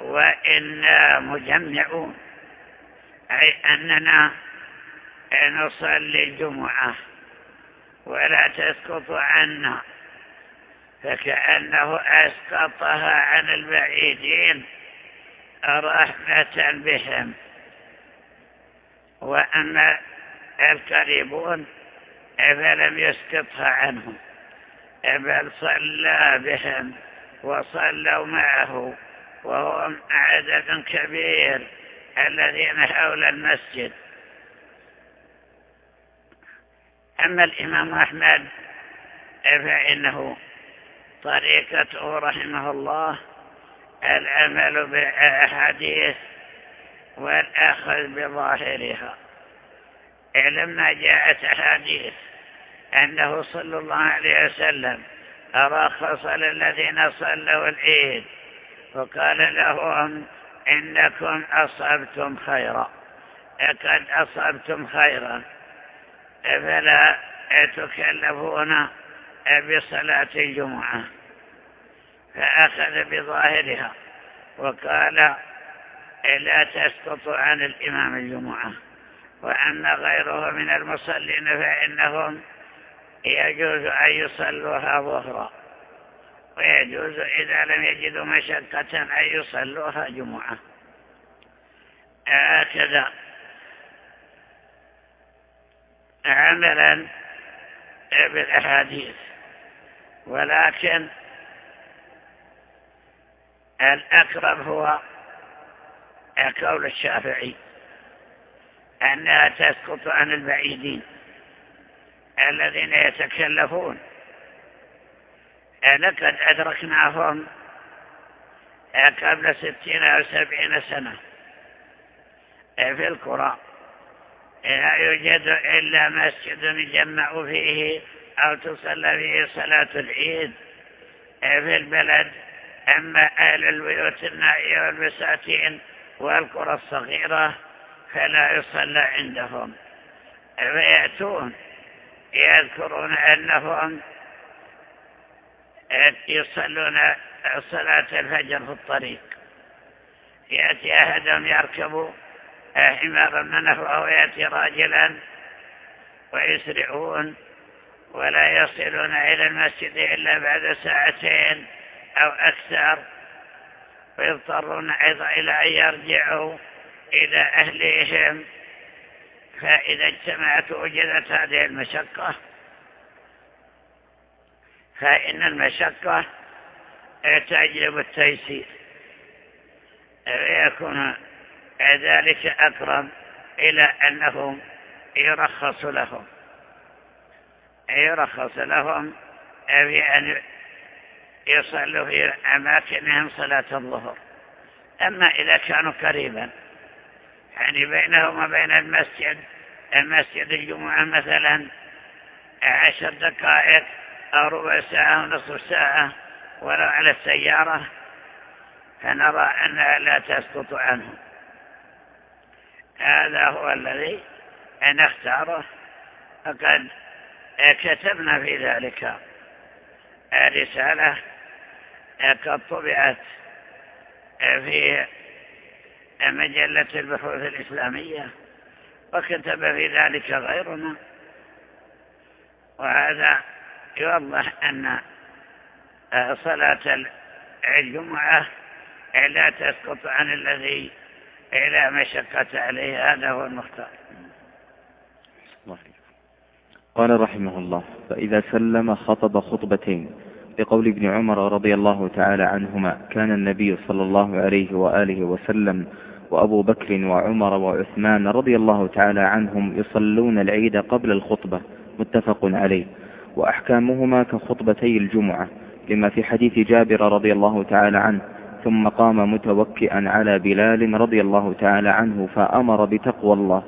وإنا مجمعون. أي أننا نصلي الجمعة. ولا تسقط عنا. فكأنه أسقطها عن البعيدين رحمة بهم. وأما القريبون فلم يسقطها عنهم. بل صلى بهم وصلوا معه وهم عدد كبير الذين حول المسجد. أما الإمام أحمد فإنه طريقته رحمه الله العمل بالأحاديث والأخذ بظاهرها. لما جاءت أحاديث أنه صلى الله عليه وسلم رخص للذين صلوا العيد فقال لهم إنكم أصبتم خيرا. قد أصبتم خيرا. فلا تكلفون بصلاة الجمعة فأخذ بظاهرها وقال لا تسقط عن الإمام الجمعة وأما غيره من المصلين فإنهم يجوز أن يصلوها ظهرا ويجوز إذا لم يجدوا مشقة أن يصلوها جمعة. هكذا عملا بالأحاديث. ولكن الأقرب هو قول الشافعي أنها تسقط عن البعيدين الذين يتكلفون. لقد أدركناهم قبل ستين أو سبعين سنة في القرى لا يوجد إلا مسجد يجمع فيه أو تصلى فيه صلاة العيد في البلد. أما أهل البيوت النائية والبساتين والقرى الصغيرة فلا يصلى عندهم. فيأتون يذكرون أنهم يصلون صلاة الفجر في الطريق. يأتي أحدهم يركب حمارا منه أو يأتي راجلا ويسرعون. ولا يصلون إلى المسجد إلا بعد ساعتين أو أكثر ويضطرون أيضا إلى أن يرجعوا إلى أهليهم. فإذا اجتمعت وجدت هذه المشقة فإن المشقة تجلب التيسير يكون ذلك أقرب إلى أنه يرخص لهم. يرخص لهم في أن يصلوا في أماكنهم صلاة الظهر. أما إذا كانوا قريبا يعني بينهم وبين المسجد المسجد الجمعة مثلا عشر دقائق أو ربع ساعة أو نصف ساعة ولو على السيارة فنرى أنها لا تسقط عنه. هذا هو الذي نختاره. وقد كتبنا في ذلك. رسالة قد طبعت في مجلة البحوث الإسلامية وكتب في ذلك غيرنا. وهذا يوضح أن صلاة الجمعة لا تسقط عن الذي لا مشقة عليه. هذا هو المختار. قال رحمه الله فإذا سلم خطب خطبتين بقول ابن عمر رضي الله تعالى عنهما كان النبي صلى الله عليه وآله وسلم وأبو بكر وعمر وعثمان رضي الله تعالى عنهم يصلون العيد قبل الخطبة متفق عليه. وأحكامهما كخطبتي الجمعة لما في حديث جابر رضي الله تعالى عنه ثم قام متوكئا على بلال رضي الله تعالى عنه فأمر بتقوى الله.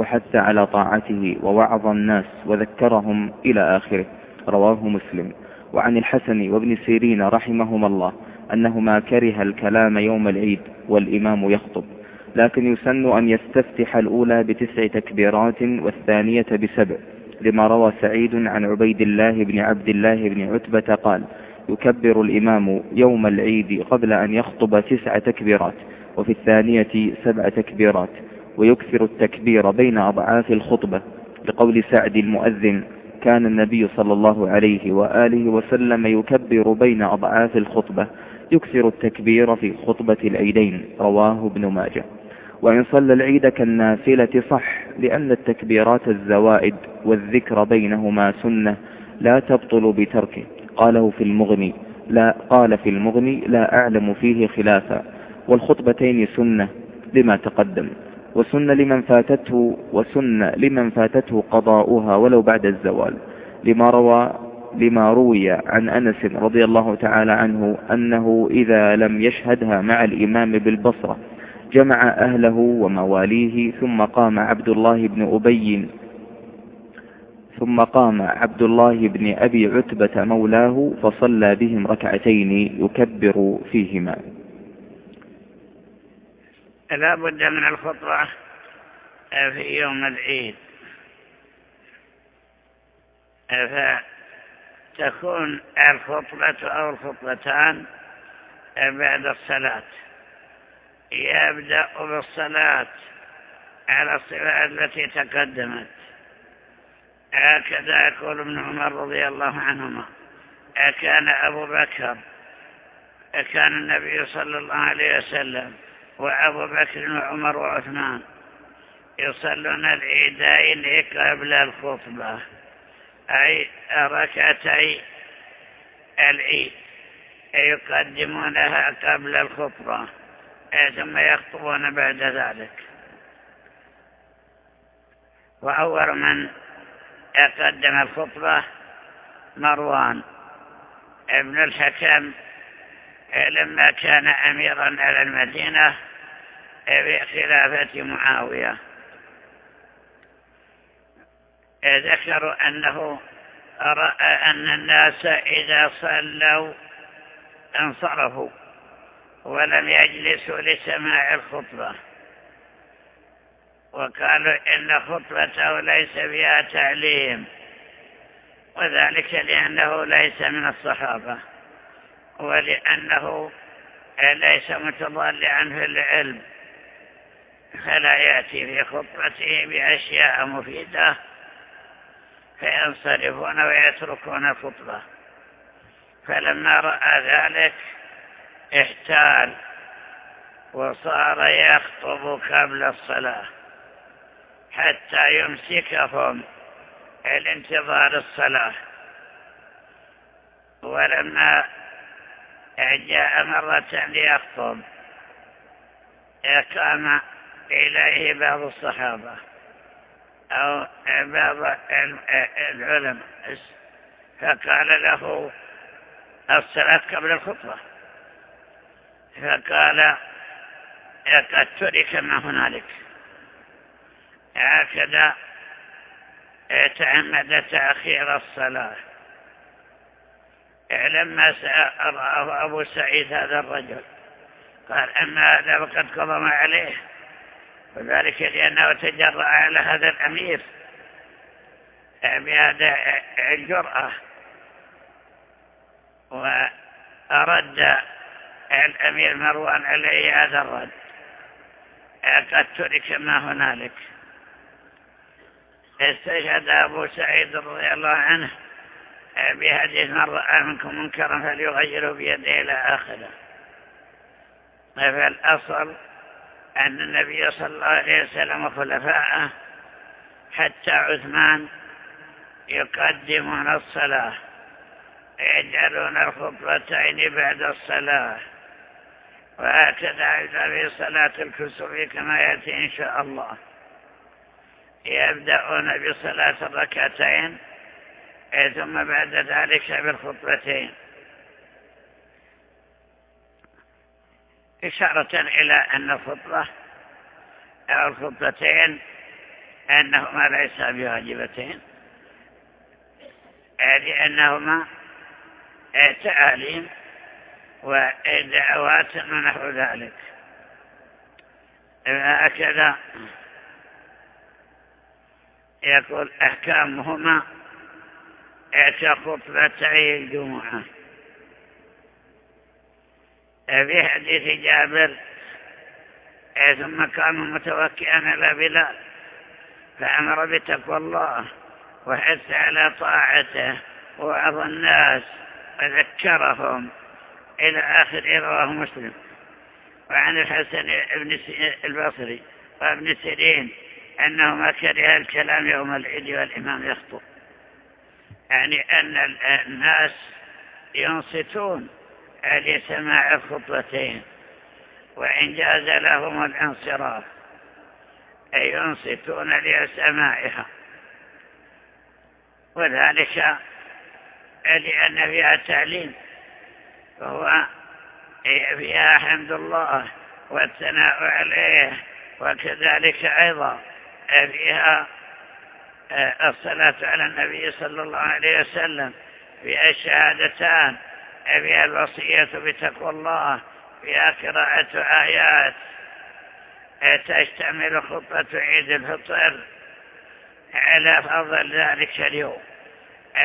وحث على طاعته ووعظ الناس وذكرهم إلى آخره. رواه مسلم. وعن الحسن وابن سيرين رحمهما الله أنهما كره الكلام يوم العيد والإمام يخطب. لكن يسن أن يستفتح الأولى بتسع تكبيرات والثانية بسبع. لما روى سعيد عن عبيد الله بن عبد الله بن عتبة قال يكبر الإمام يوم العيد قبل أن يخطب تسع تكبيرات وفي الثانية سبع تكبيرات. ويكثر التكبير بين أضعاف الخطبة. لقول سعد المؤذن كان النبي صلى الله عليه وآله وسلم يكبر بين أضعاف الخطبة. يكثر التكبير في خطبة العيدين. رواه ابن ماجه. وإن صلى العيد كالنافلة صح لأن التكبيرات الزوائد والذكر بينهما سنة لا تبطل بتركه. قاله في المغني لا قال في المغني لا أعلم فيه خلافا. والخطبتين سنة لما تقدم. وسن لمن فاتته وسن لمن فاتته قضاؤها ولو بعد الزوال. لما روى لما روي عن أنس رضي الله تعالى عنه أنه إذا لم يشهدها مع الإمام بالبصرة جمع أهله ومواليه ثم قام عبد الله بن أبي ثم قام عبد الله بن أبي عتبة مولاه فصلى بهم ركعتين يكبر فيهما. لا بد من الخطبة في يوم العيد. فتكون الخطبة أو الخطبتان بعد الصلاة. يبدأ بالصلاة على الصلاة التي تقدمت. هكذا يقول ابن عمر رضي الله عنهما. كان أبو بكر كان النبي صلى الله عليه وسلم وأبو بكر وعمر وعثمان يصلون العيدين قبل الخطبة. أي ركعتي العيد. يقدمونها قبل الخطبة. ثم يخطبون بعد ذلك. وأول من قدم الخطبة مروان ابن الحكم لما كان أميرا على المدينة بخلافة معاوية. ذكروا أنه رأى أن الناس إذا صلوا انصرفوا ولم يجلسوا لسماع الخطبة. وقالوا إن خطبته ليس فيها تعليم وذلك لأنه ليس من الصحابة. ولأنه ليس متضلعا في العلم فلا يأتي في خطبته بأشياء مفيدة فينصرفون ويتركون الخطبة فلما رأى ذلك احتال وصار يخطب قبل الصلاة حتى يمسكهم الانتظار الصلاة. ولما جاء مرة ليخطب قام إليه بعض الصحابة أو بعض العلماء فقال له الصلاة قبل الخطبة فقال قد ترك ما هنالك. هكذا تعمد تأخير الصلاة. لما رآه أبو سعيد هذا الرجل قال أما هذا وقد قضم عليه وذلك لأنه تجرأ على هذا الأمير بهذا الجرأة وأرد الأمير مروان عليه هذا الرد قد ترك ما هنالك. استشهد أبو سعيد رضي الله عنه بحديث من رأى منكم منكرا فليغيره بيده إلى آخره. فالأصل أن النبي صلى الله عليه وسلم وخلفاءه حتى عثمان يقدمون الصلاة يجعلون الخطبتين بعد الصلاة. وهكذا أيضا في صلاة الكسوف كما يأتي إن شاء الله. يبدأون بصلاة الركعتين ثم بعد ذلك بالخطبتين إشارة إلى أن الخطبة أو الخطبتين أنهما ليس بواجبتين لأنهما تعاليم ودعوات ونحو ذلك. هكذا يقول أحكامهما كخطبتي الجمعة في حديث جابر ثم كان متوكئا على بلال فأمر بتقوى الله وحث على طاعته ووعظ الناس وذكرهم إلى آخر رواه مسلم. وعن الحسن بن البصري وابن سيرين أنه ما كره الكلام يوم العيد والإمام يخطب. يعني أن الناس ينصتون لسماع الخطبتين وإن جاز لهم الانصراف أي ينصتون لسماعها. وذلك لأن فيها تعليم وهو فيها حمد الله والثناء عليه وكذلك أيضا فيها الصلاة على النبي صلى الله عليه وسلم في الشهادتان فيها الوصية بتقوى الله فيها قراءة آيات. تشتمل خطبة عيد الفطر على فضل ذلك اليوم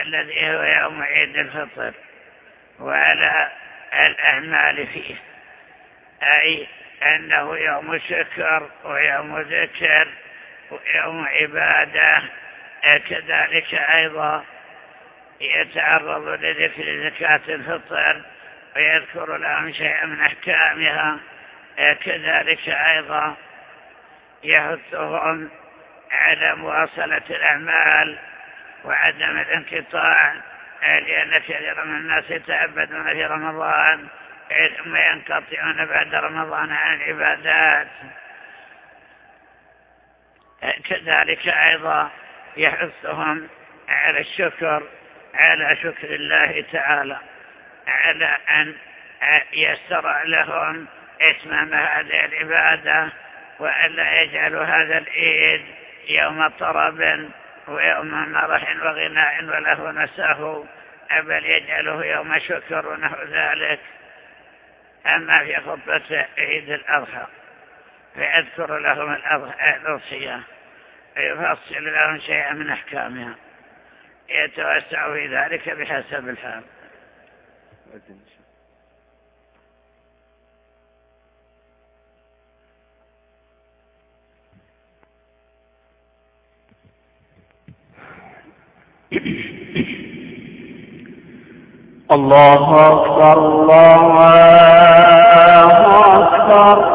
الذي هو يوم عيد الفطر وعلى الأعمال فيه. أي أنه يوم شكر ويوم ذكر ويوم عبادة كذلك أيضا يتعرض لذكر زكاة الفطر ويذكر لهم شيئا من أحكامها كذلك أيضا يحثهم على مواصلة الأعمال وعدم الانقطاع لأن كثيرا من الناس يتعبدون في رمضان ثم ينقطعون بعد رمضان عن العبادات. كذلك أيضا يحثهم على الشكر على شكر الله تعالى على أن يسر لهم إتمام هذه العبادة وألا يجعلوا هذا العيد يوم طرب ويوم مرح وغناء وله نساه بل يجعله يوم شكر ونحو ذلك. أما في خطبة عيد الأضحى فيذكر لهم الأضحية. ويفصل لهم شيئا من أحكامها. يتوسع في ذلك بحسب الحال. الله أكبر الله أكبر.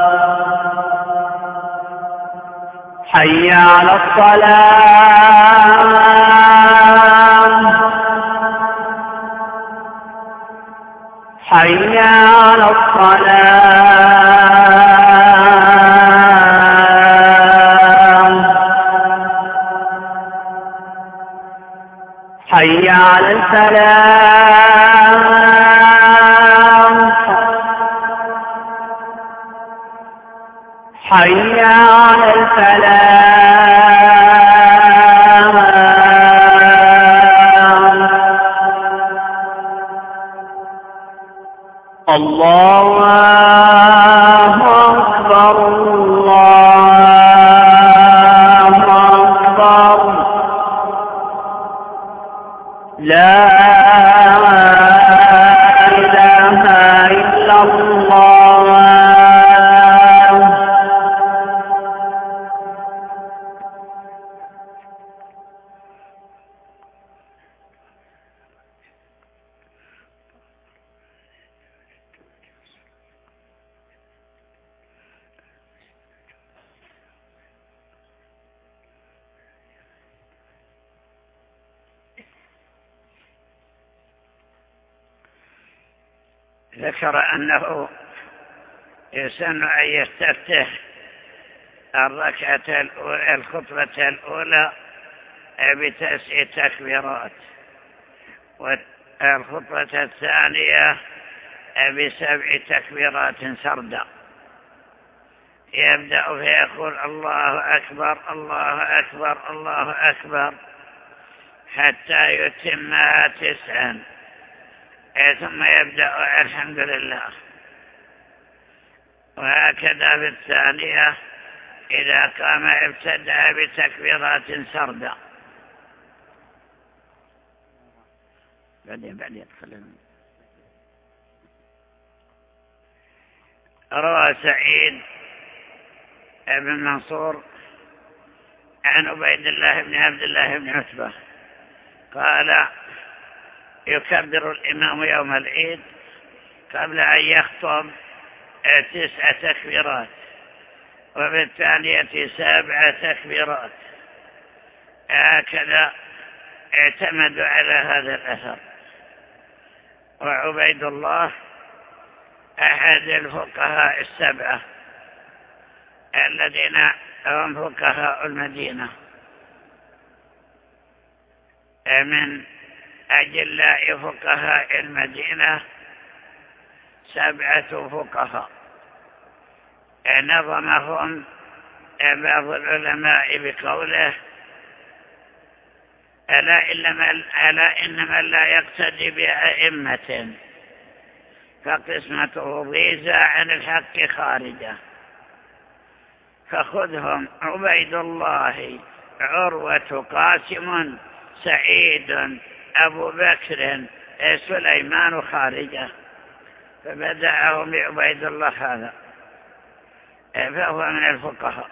حي على الصلاة. حي على الصلاة. حي على الفلاح حي على الفلاح ذكر أنه يسن أن يستفتح الركعة الخطبة الأولى بتسع تكبيرات والخطبة الثانية بسبع تكبيرات سردا. يبدأ فيقول الله أكبر الله أكبر الله أكبر حتى يتمها تسعا. ثم يبدأ الحمد لله. وهكذا في الثانية إذا قام ابتدأ بتكبيرات سردة بعدين بعدين خلينا. روى سعيد بن منصور عن عبيد الله بن عبد الله بن عتبة. قال يكبر الإمام يوم العيد قبل أن يخطب تسع تكبيرات وفي الثانية سبع تكبيرات. هكذا اعتمدوا على هذا الأثر. وعبيد الله أحد الفقهاء السبعة الذين هم فقهاء المدينة. من أجلاء فقهاء المدينة سبعة فقهاء. نظمهم بعض العلماء بقوله ألا إنما, ألا إنما لا يقتدي بأئمة. فقسمته ضيزة عن الحق خارجة. فخذهم عبيد الله عروة قاسم سعيد أبو بكر سليمان خارجة فبدأهم بعبيد الله هذا فهو من الفقهاء.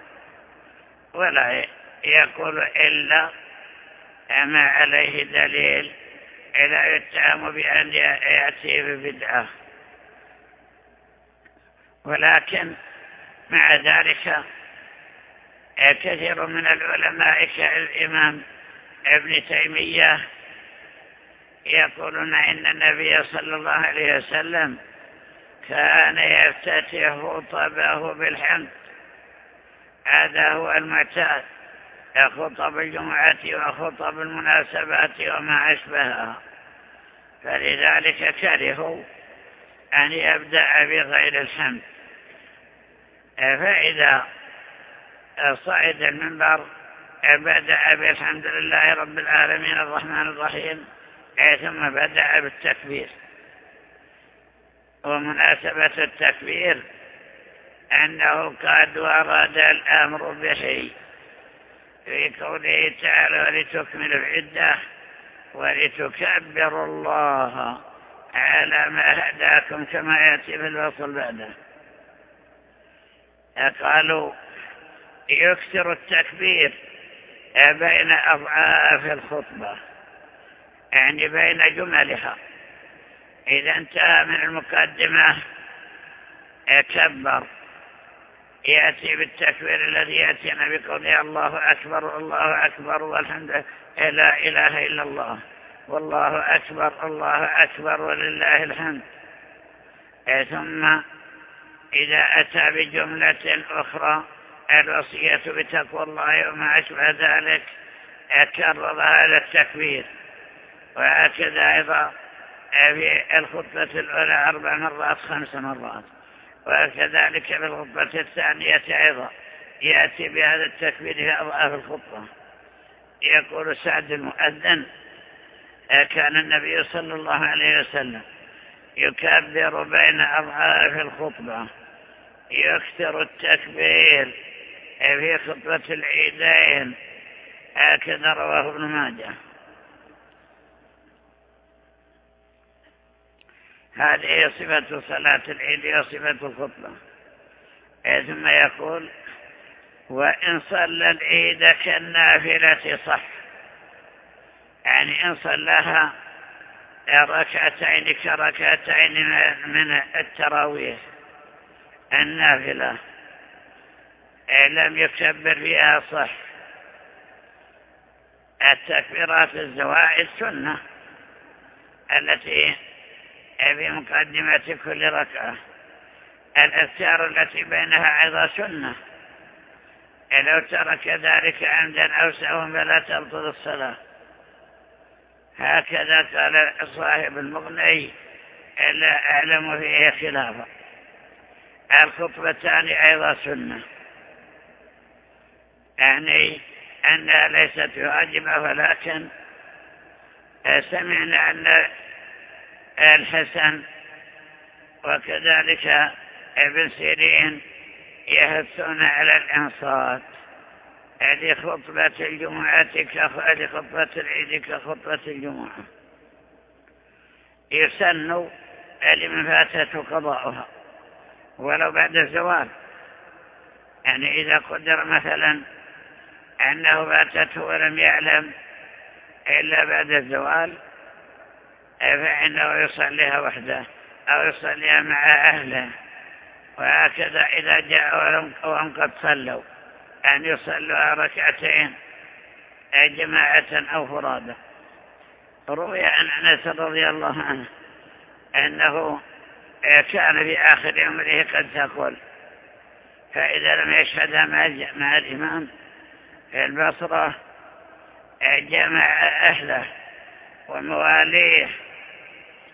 ولا يقول إلا ما عليه دليل لا يتهم بأن يأتي ببدعة. ولكن مع ذلك كثير من العلماء كالإمام ابن تيمية يقولون إن النبي صلى الله عليه وسلم كان يفتتح خطبه بالحمد. هذا هو المعتاد. خطب الجمعة وخطب المناسبات وما أشبهها. فلذلك كرهوا أن يبدأ بغير الحمد. فإذا صعد المنبر بدأ بالحمد لله رب العالمين الرحمن الرحيم. ثم بدأ بالتكبير. ومناسبة التكبير أنه قد ورد الأمر به في قوله تعالى ولتكملوا العدة ولتكبروا الله على ما هداكم كما يأتي في الوصل بعده. قالوا يكثر التكبير بين أضعاف الخطبة. يعني بين جملها. إذا انتهى من المقدمة كبر يأتي بالتكبير الذي يأتينا بقوله الله أكبر الله أكبر والحمد لا إله إلا الله والله أكبر الله أكبر ولله الحمد. ثم إذا أتى بجملة أخرى الوصية بتقوى الله وما أشبه ذلك كرر هذا التكبير. وهكذا أيضا في الخطبة الأولى أربع مرات خمس مرات. وكذلك في الخطبة الثانية أيضا يأتي بهذا التكبير في أضعاف الخطبة. يقول سعد المؤذن كان النبي صلى الله عليه وسلم يكبر بين أضعاف الخطبة. يكثر التكبير في خطبة العيدين. هكذا رواه ابن ماجه. هذه صفة صلاة العيد وصفة الخطبة. ثم يقول وإن صلى العيد كالنافلة صح. يعني إن صلىها ركعتين كركعتين من التراويح. النافلة لم يكبر فيها صح. التكبيرات الزوائد سنة التي في مقدمة كل ركعة. الأذكار التي بينها أيضا سنة. لو ترك ذلك عمدا أو سهوا فلا تبطل الصلاة. هكذا قال صاحب المغني إلا أعلم فيه خلافا. الخطبتان أيضا سنة. يعني أنها ليست واجبة ولكن سمعنا أن الحسن وكذلك ابن سيرين يحثون على الإنصات. هذه خطبة الجمعة كهذه خطبة العيد كخطبة الجمعة. يسن لمن فاتته قضاؤها. ولو بعد الزوال. يعني إذا قدر مثلا أنه فاتته ولم يعلم إلا بعد الزوال فإنه يصليها وحده أو يصليها مع أهله. وهكذا إذا جاء وهم قد صلوا. أن يصلوا ركعتين جماعة أو فرادة روي عن أنس رضي الله عنه أنه كان في آخر عمره قد تقول فإذا لم يشهدها مع الإمام في البصرة جمع أهله ومواليه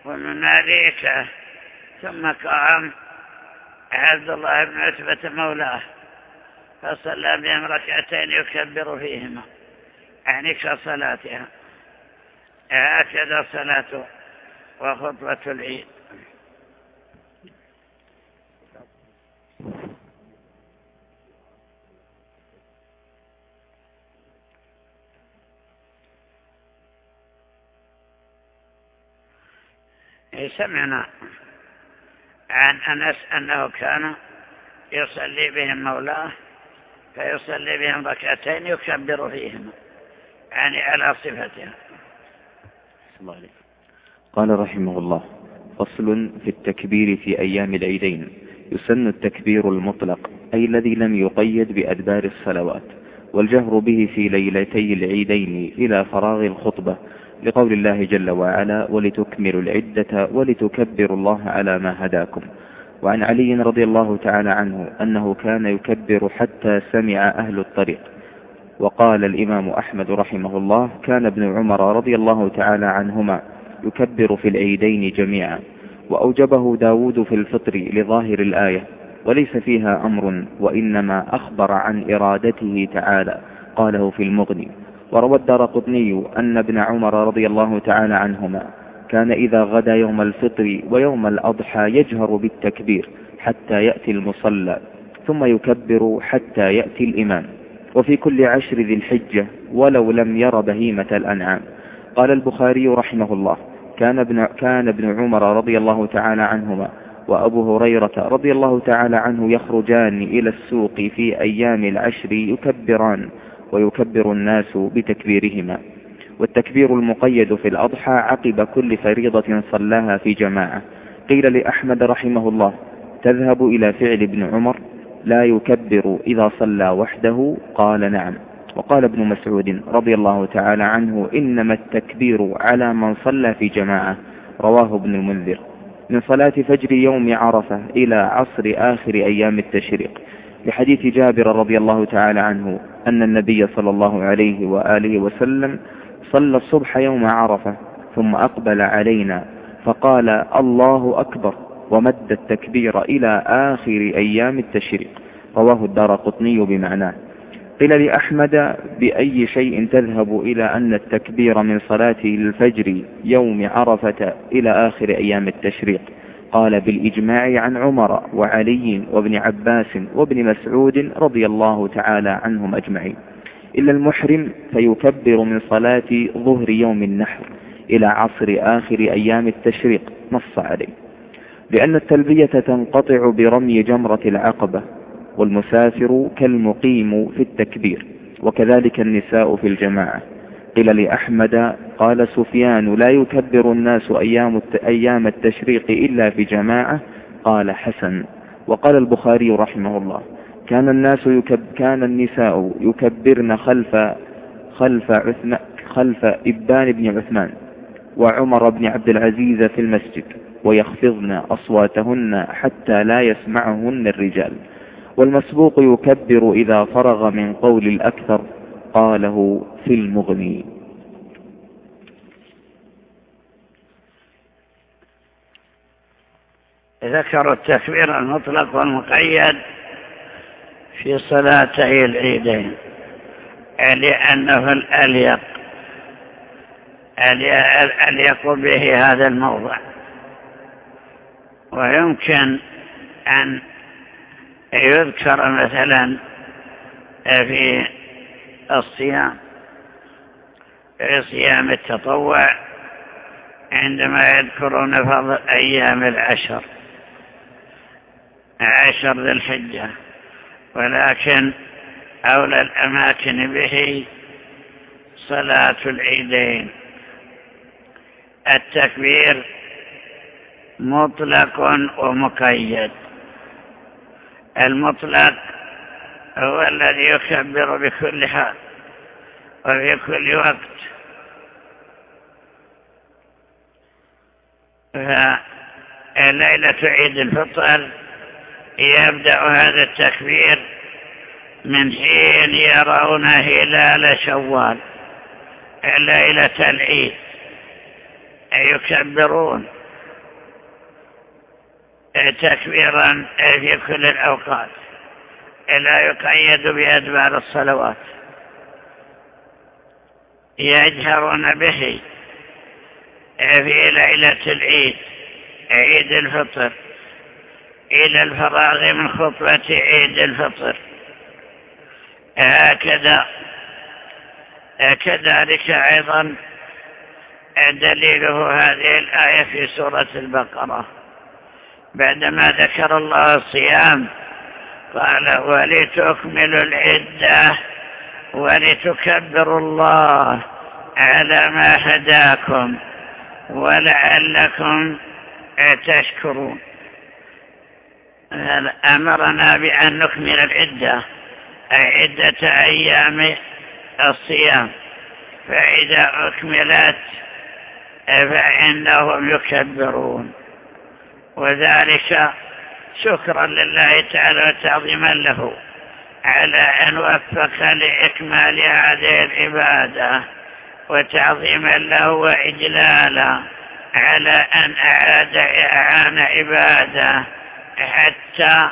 ومماليكه ثم قام عبد الله بن عتبة مولاه فصلى بهم ركعتين يكبر فيهما. يعني كصلاتها هكذا صلاة وخطبة العيد. سمعنا عن أنس أنه كان يصلي بهم مولاه فيصلي بهم ركعتين يكبر فيهما يعني على صفتها قال رحمه الله فصل في التكبير في أيام العيدين. يسن التكبير المطلق أي الذي لم يقيد بأدبار الصلوات والجهر به في ليلتي العيدين إلى فراغ الخطبة لقول الله جل وعلا ولتكملوا العدة ولتكبروا الله على ما هداكم. وعن علي رضي الله تعالى عنه أنه كان يكبر حتى سمع أهل الطريق. وقال الإمام أحمد رحمه الله كان ابن عمر رضي الله تعالى عنهما يكبر في العيدين جميعا وأوجبه داود في الفطر لظاهر الآية وليس فيها أمر وإنما أخبر عن إرادته تعالى. قاله في المغني. وروى الدار قطني أن ابن عمر رضي الله تعالى عنهما كان إذا غدا يوم الفطر ويوم الأضحى يجهر بالتكبير حتى يأتي المصلى ثم يكبر حتى يأتي الإمام. وفي كل عشر ذي الحجة ولو لم ير بهيمة الأنعام. قال البخاري رحمه الله كان ابن, كان ابن عمر رضي الله تعالى عنهما وأبو هريرة رضي الله تعالى عنه يخرجان إلى السوق في أيام العشر يكبران. ويكبر الناس بتكبيرهما. والتكبير المقيد في الأضحى عقب كل فريضة صلاها في جماعة. قيل لأحمد رحمه الله تذهب إلى فعل ابن عمر لا يكبر إذا صلى وحده. قال نعم. وقال ابن مسعود رضي الله تعالى عنه إنما التكبير على من صلى في جماعة. رواه ابن المنذر. من صلاة فجر يوم عرفة إلى عصر آخر أيام التشريق. لحديث جابر رضي الله تعالى عنه أن النبي صلى الله عليه وآله وسلم صلى الصبح يوم عرفة ثم أقبل علينا فقال الله أكبر ومد التكبير إلى آخر أيام التشريق. رواه الدار قطني بمعناه. قيل لأحمد بأي شيء تذهب إلى أن التكبير من صلاة الفجر يوم عرفة إلى آخر أيام التشريق؟ قال بالإجماع عن عمر وعلي وابن عباس وابن مسعود رضي الله تعالى عنهم أجمعين. إلا المحرم فيكبر من صلاة ظهر يوم النحر إلى عصر آخر أيام التشريق نص عليه. لأن التلبية تنقطع برمي جمرة العقبة والمسافر كالمقيم في التكبير وكذلك النساء في الجماعة. قيل لأحمد قال سفيان لا يكبر الناس أيام, أيام التشريق إلا في جماعة قال حسن وقال البخاري رحمه الله كان الناس يكب كان النساء يكبرن خلف خلف عثمان خلف إبان بن عثمان وعمر بن عبد العزيز في المسجد ويخفضن أصواتهن حتى لا يسمعهن الرجال والمسبوق يكبر إذا فرغ من قول الأكثر قاله في المغني. ذكر التكبير المطلق والمقيد في صلاتي العيدين. لأنه الأليق أليق به هذا الموضع. ويمكن أن يذكر مثلا في الصيام. صيام التطوع عندما يذكرون فضل أيام العشر. عشر ذي الحجة. ولكن أولى الأماكن به صلاة العيدين. التكبير مطلق ومقيد المطلق هو الذي يكبر بكل حال وفي كل وقت. فليلة عيد الفطر يبدأ هذا التكبير من حين يرون هلال شوال. ليلة العيد يكبرون تكبيرا في كل الأوقات. لا يقيد بأدبار الصلوات. يجهرون به في ليلة العيد عيد الفطر إلى الفراغ من خطبة عيد الفطر. هكذا كذلك أيضا دليله هذه الآية في سورة البقرة. بعدما ذكر الله الصيام قال ولتكملوا العدة ولتكبروا الله على ما هداكم ولعلكم تشكرون. أمرنا بأن نكمل العدة أي عدة أيام الصيام. فإذا أكملت فإنهم يكبرون. وذلك شكرا لله تعالى وتعظيما له على أن وفق لإكمال هذه العبادة وتعظيما له وإجلالا على أن أعاد إعان عبادة حتى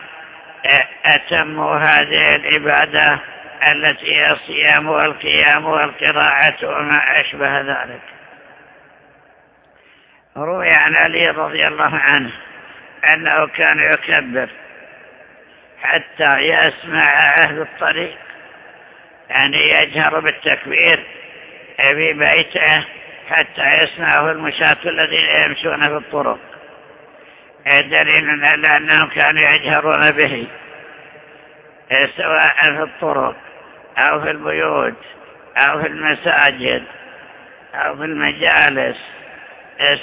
أتموا هذه العبادة التي هي الصيام والقيام والقراءة وما أشبه ذلك. روي عن علي رضي الله عنه أنه كان يكبر حتى يسمع أهل الطريق يعني يجهر بالتكبير في بيته حتى يسمعه المشاة الذين يمشون في الطرق. دليل على أنهم كانوا يجهرون به سواء في الطرق أو في البيوت أو في المساجد أو في المجالس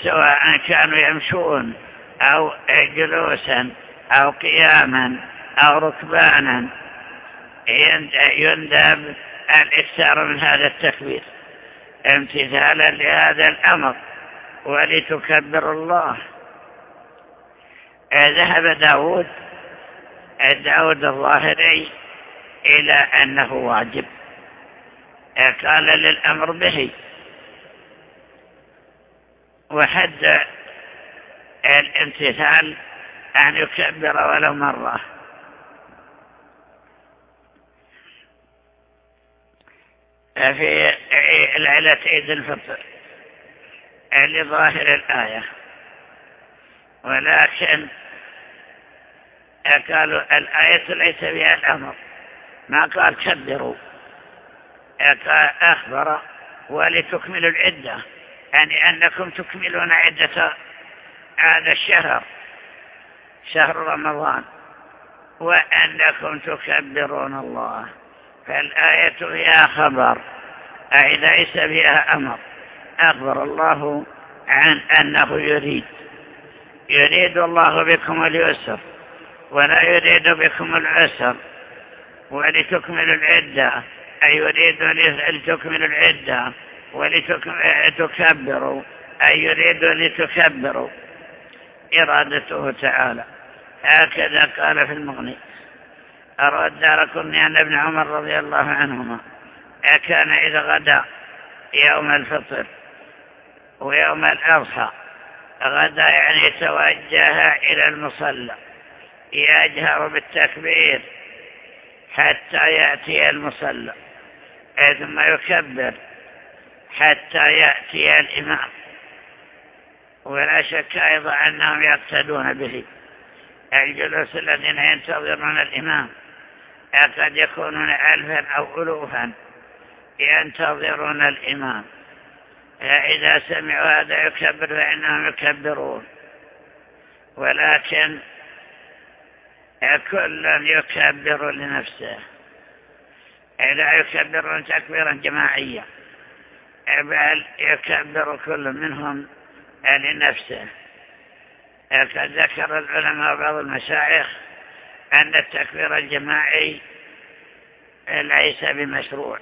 سواء كانوا يمشون أو جلوسا أو قياما أو ركبانا. يندب الإكثار من هذا التكبير. امتثالا لهذا الأمر ولتكبر الله. ذهب داود داود الظاهري إلى أنه واجب. قال للأمر به. وحد الامتثال أن يكبر ولو مرة. في ليلة عيد الفطر لظاهر الآية. ولكن قالوا الآية ليس بها الأمر. ما قال كبروا. أخبر ولتكملوا العدة. يعني أنكم تكملون عدة هذا الشهر شهر رمضان. وأنكم تكبرون الله. فالآية فيها خبر. أي ليس فيها أمر. أخبر الله عن أنه يريد. يريد الله بكم اليسر ولا يريد بكم العسر. ولتكملوا العدة. أي يريد لتكملوا العدة. ولتكبروا أي يريد لتكبروا. إرادته تعالى. هكذا قال في المغني. أراد داركم أن ابن عمر رضي الله عنهما. كان إذا غدا يوم الفطر ويوم الأضحى. غدا يعني توجه إلى المصلى. يجهر بالتكبير حتى يأتي المصلى. ثم يكبر حتى يأتي الإمام. ولا شك أيضا أنهم يقتدون به. الجلوس الذين ينتظرون الإمام قد يكونون ألفا أو ألوفا ينتظرون الإمام. إذا سمعوا هذا يكبر فإنهم يكبرون. ولكن كل يكبر لنفسه. لا يكبرون تكبيرا جماعيا. بل يكبر كل منهم لنفسه قد ذكر العلماء بعض المشايخ أن التكبير الجماعي ليس بمشروع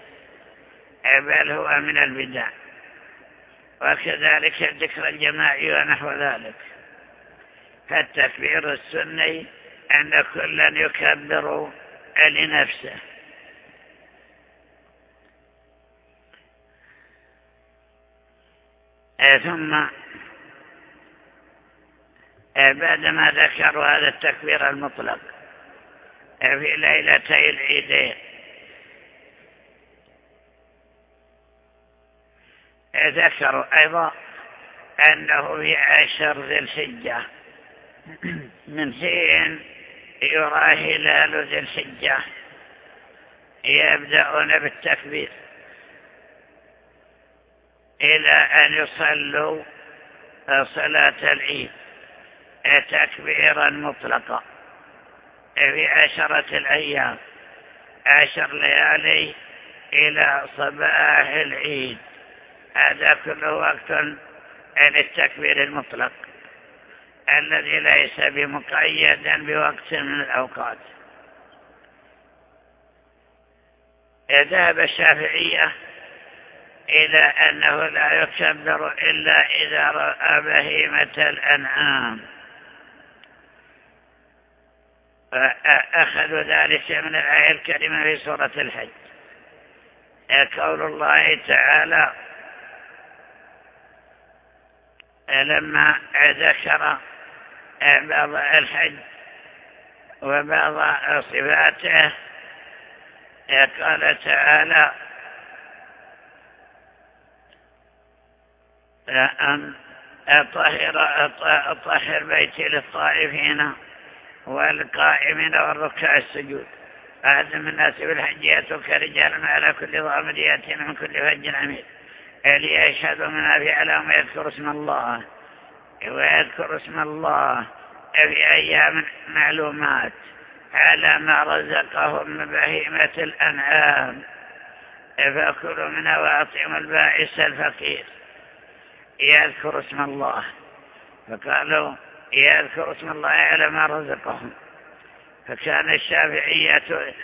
بل هو من البدع وكذلك الذكر الجماعي ونحو ذلك. فالتكبير السني أن كلا يكبر لنفسه. ثم بعدما ذكروا هذا التكبير المطلق في ليلتي العيدين ذكروا أيضا أنه في عشر ذي الحجة. من حين يرى هلال ذي الحجة يبدأون بالتكبير إلى أن يصلوا صلاة العيد. تكبيرا مطلقا. في عشرة الأيام عشر ليالي إلى صباح العيد. هذا كله وقت للتكبير المطلق الذي ليس بمقيدا بوقت من الأوقات. ذهب الشافعية إلى أنه لا يكبر إلا إذا رأى بهيمة الأنعام. أخذوا ذلك من الآية الكريمة في سورة الحج. قول الله تعالى لما ذكر بعض الحج وبعض صفاته قال تعالى أن أطهر, أطهر بيتي للطائفين. والقائمين والركع السجود. هذا من الناس بالحج يأتوك رجالا على كل ضامر يأتين من كل فج عميد ليشهدوا منافع لهم ويذكر اسم الله. ويذكر اسم الله في أيام معلومات. على ما رزقهم من بهيمة الأنعام. فأكلوا منها وأطعموا البائس الفقير. يذكر اسم الله. فقالوا يذكر اسم الله على ما رزقهم. فكان الشافعية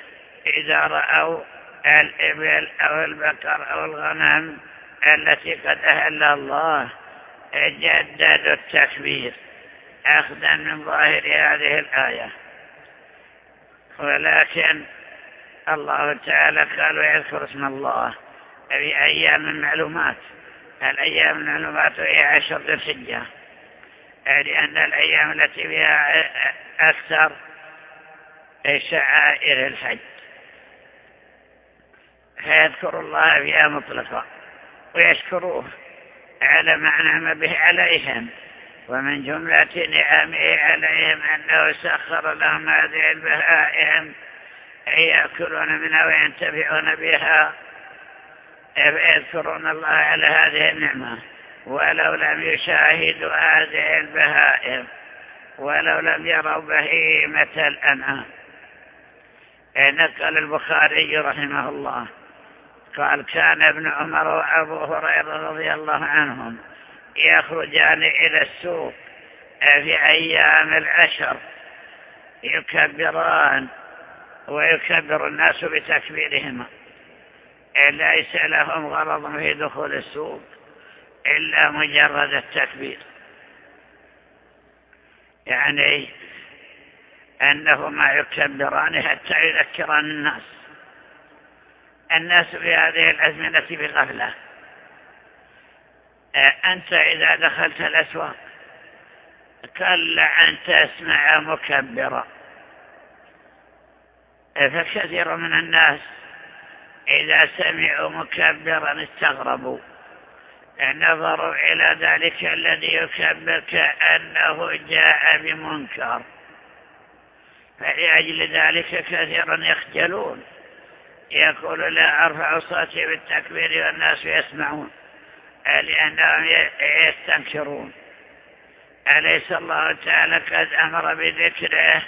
إذا رأوا الإبل أو البقر أو الغنم التي قد أهل الله جددوا التكبير أخذا من ظاهر هذه الآية. ولكن الله تعالى قال ويذكر اسم الله في أيام المعلومات الأيام المعلومات هي عشر ذي الحجة. لأن الأيام التي فيها أكثر شعائر الحج. فيذكر الله فيها مطلقا ويشكروه على ما نعم به عليهم. ومن جملة نعمه عليهم أنه سخر لهم هذه البهائم يأكلون منها وينتفعون بها فيذكرون الله على هذه النعمة. ولو لم يشاهدوا هذه البهائم ولو لم يروا بهيمة الأنعام. نقل البخاري رحمه الله قال كان ابن عمر وأبو هريرة رضي الله عنهم يخرجان إلى السوق في أيام العشر يكبران ويكبر الناس بتكبيرهما. ليس لهم غرض في دخول السوق إلا مجرد التكبير. يعني أنهما يكبران حتى يذكران الناس. الناس في هذه الأزمنة بغفلة. أنت إذا دخلت الأسواق كلا أن تسمع مكبرا. فكثير من الناس إذا سمعوا مكبرا استغربوا. نظروا إلى ذلك الذي يكبر كأنه جاء بمنكر. فلأجل ذلك كثيرا يخجلون. يقول لا أرفع صوتي بالتكبير والناس يسمعون. لأنهم يستنكرون. أليس الله تعالى قد أمر بذكره؟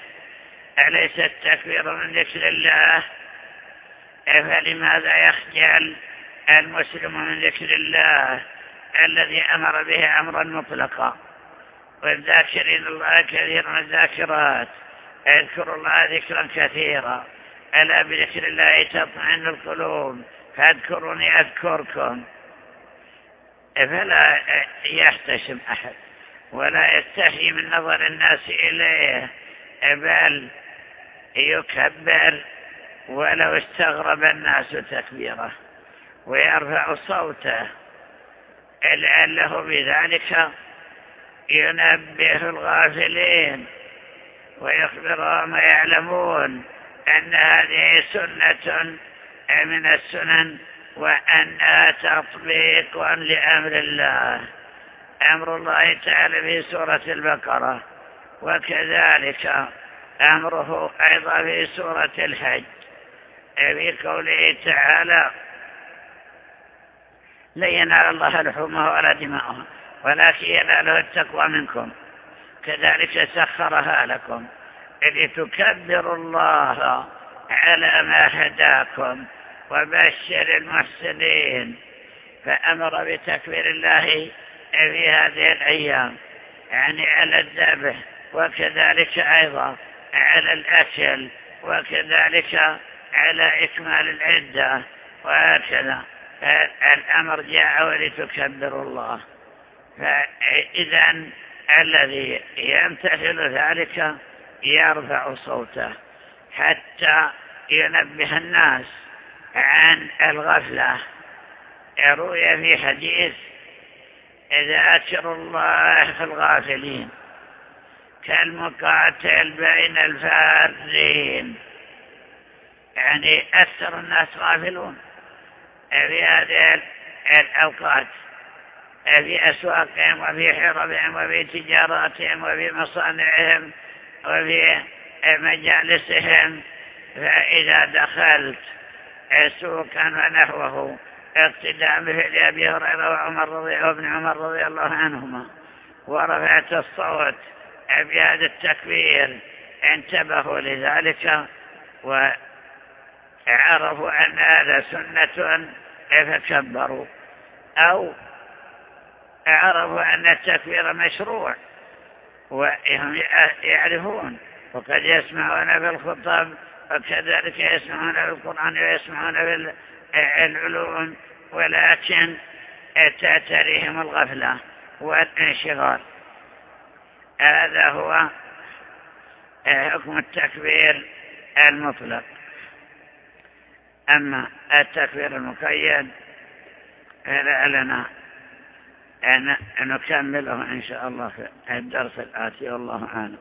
أليس التكبير من ذكر الله؟ فلماذا يخجل المسلم من ذكر الله؟ الذي أمر به أمرا مطلقا. والذاكرين الله كثيرا الذاكرات. اذكروا الله ذكرا كثيرا. ألا بذكر الله تطمئن القلوب. فاذكروني أذكركم. فلا يحتشم أحد. ولا يستحي من نظر الناس إليه. بل يكبر ولو استغرب الناس تكبيره. ويرفع صوته. لعله بذلك ينبه الغافلين ويخبرهم ويعلمون أن هذه سنة من السنن وأنها تطبيق لأمر الله. أمر الله تعالى في سورة البقرة وكذلك أمره أيضا في سورة الحج. في قوله تعالى لن ينال الله لحومها ولا دماؤها ولكن يناله التقوى منكم. كذلك سخرها لكم لتكبروا الله على ما هداكم وبشر المحسنين. فأمر بتكبير الله في هذه الأيام يعني على الذبح وكذلك أيضا على الأكل وكذلك على إكمال العدة وهكذا. الأمر جاء ولتكبروا الله. فإذا الذي يمتثل ذلك يرفع صوته حتى ينبه الناس عن الغفلة. روي في حديث ذاكر الله في الغافلين كالمقاتل بين الفارين يعني أكثر الناس غافلون. في هذه الأوقات. في أسواقهم وفي حربهم وفي تجاراتهم وفي مصانعهم وفي مجالسهم. فإذا دخلت سوقا ونحوه اقتداء مثل أبي هريرة وعمر رضي وابن عمر رضي الله عنهما ورفعت الصوت بهذا التكبير انتبهوا لذلك وعرفوا أن هذا سنة فكبروا أو عرفوا أن التكبير مشروع وهم يعرفون وقد يسمعون في الخطب وكذلك يسمعون في القرآن ويسمعون في العلوم ولكن تأتريهم الغفلة والانشغال. هذا هو حكم التكبير المطلق. أما التكفير المقيد لنا أن نكمله إن شاء الله في الدرس الآتي والله أعلم.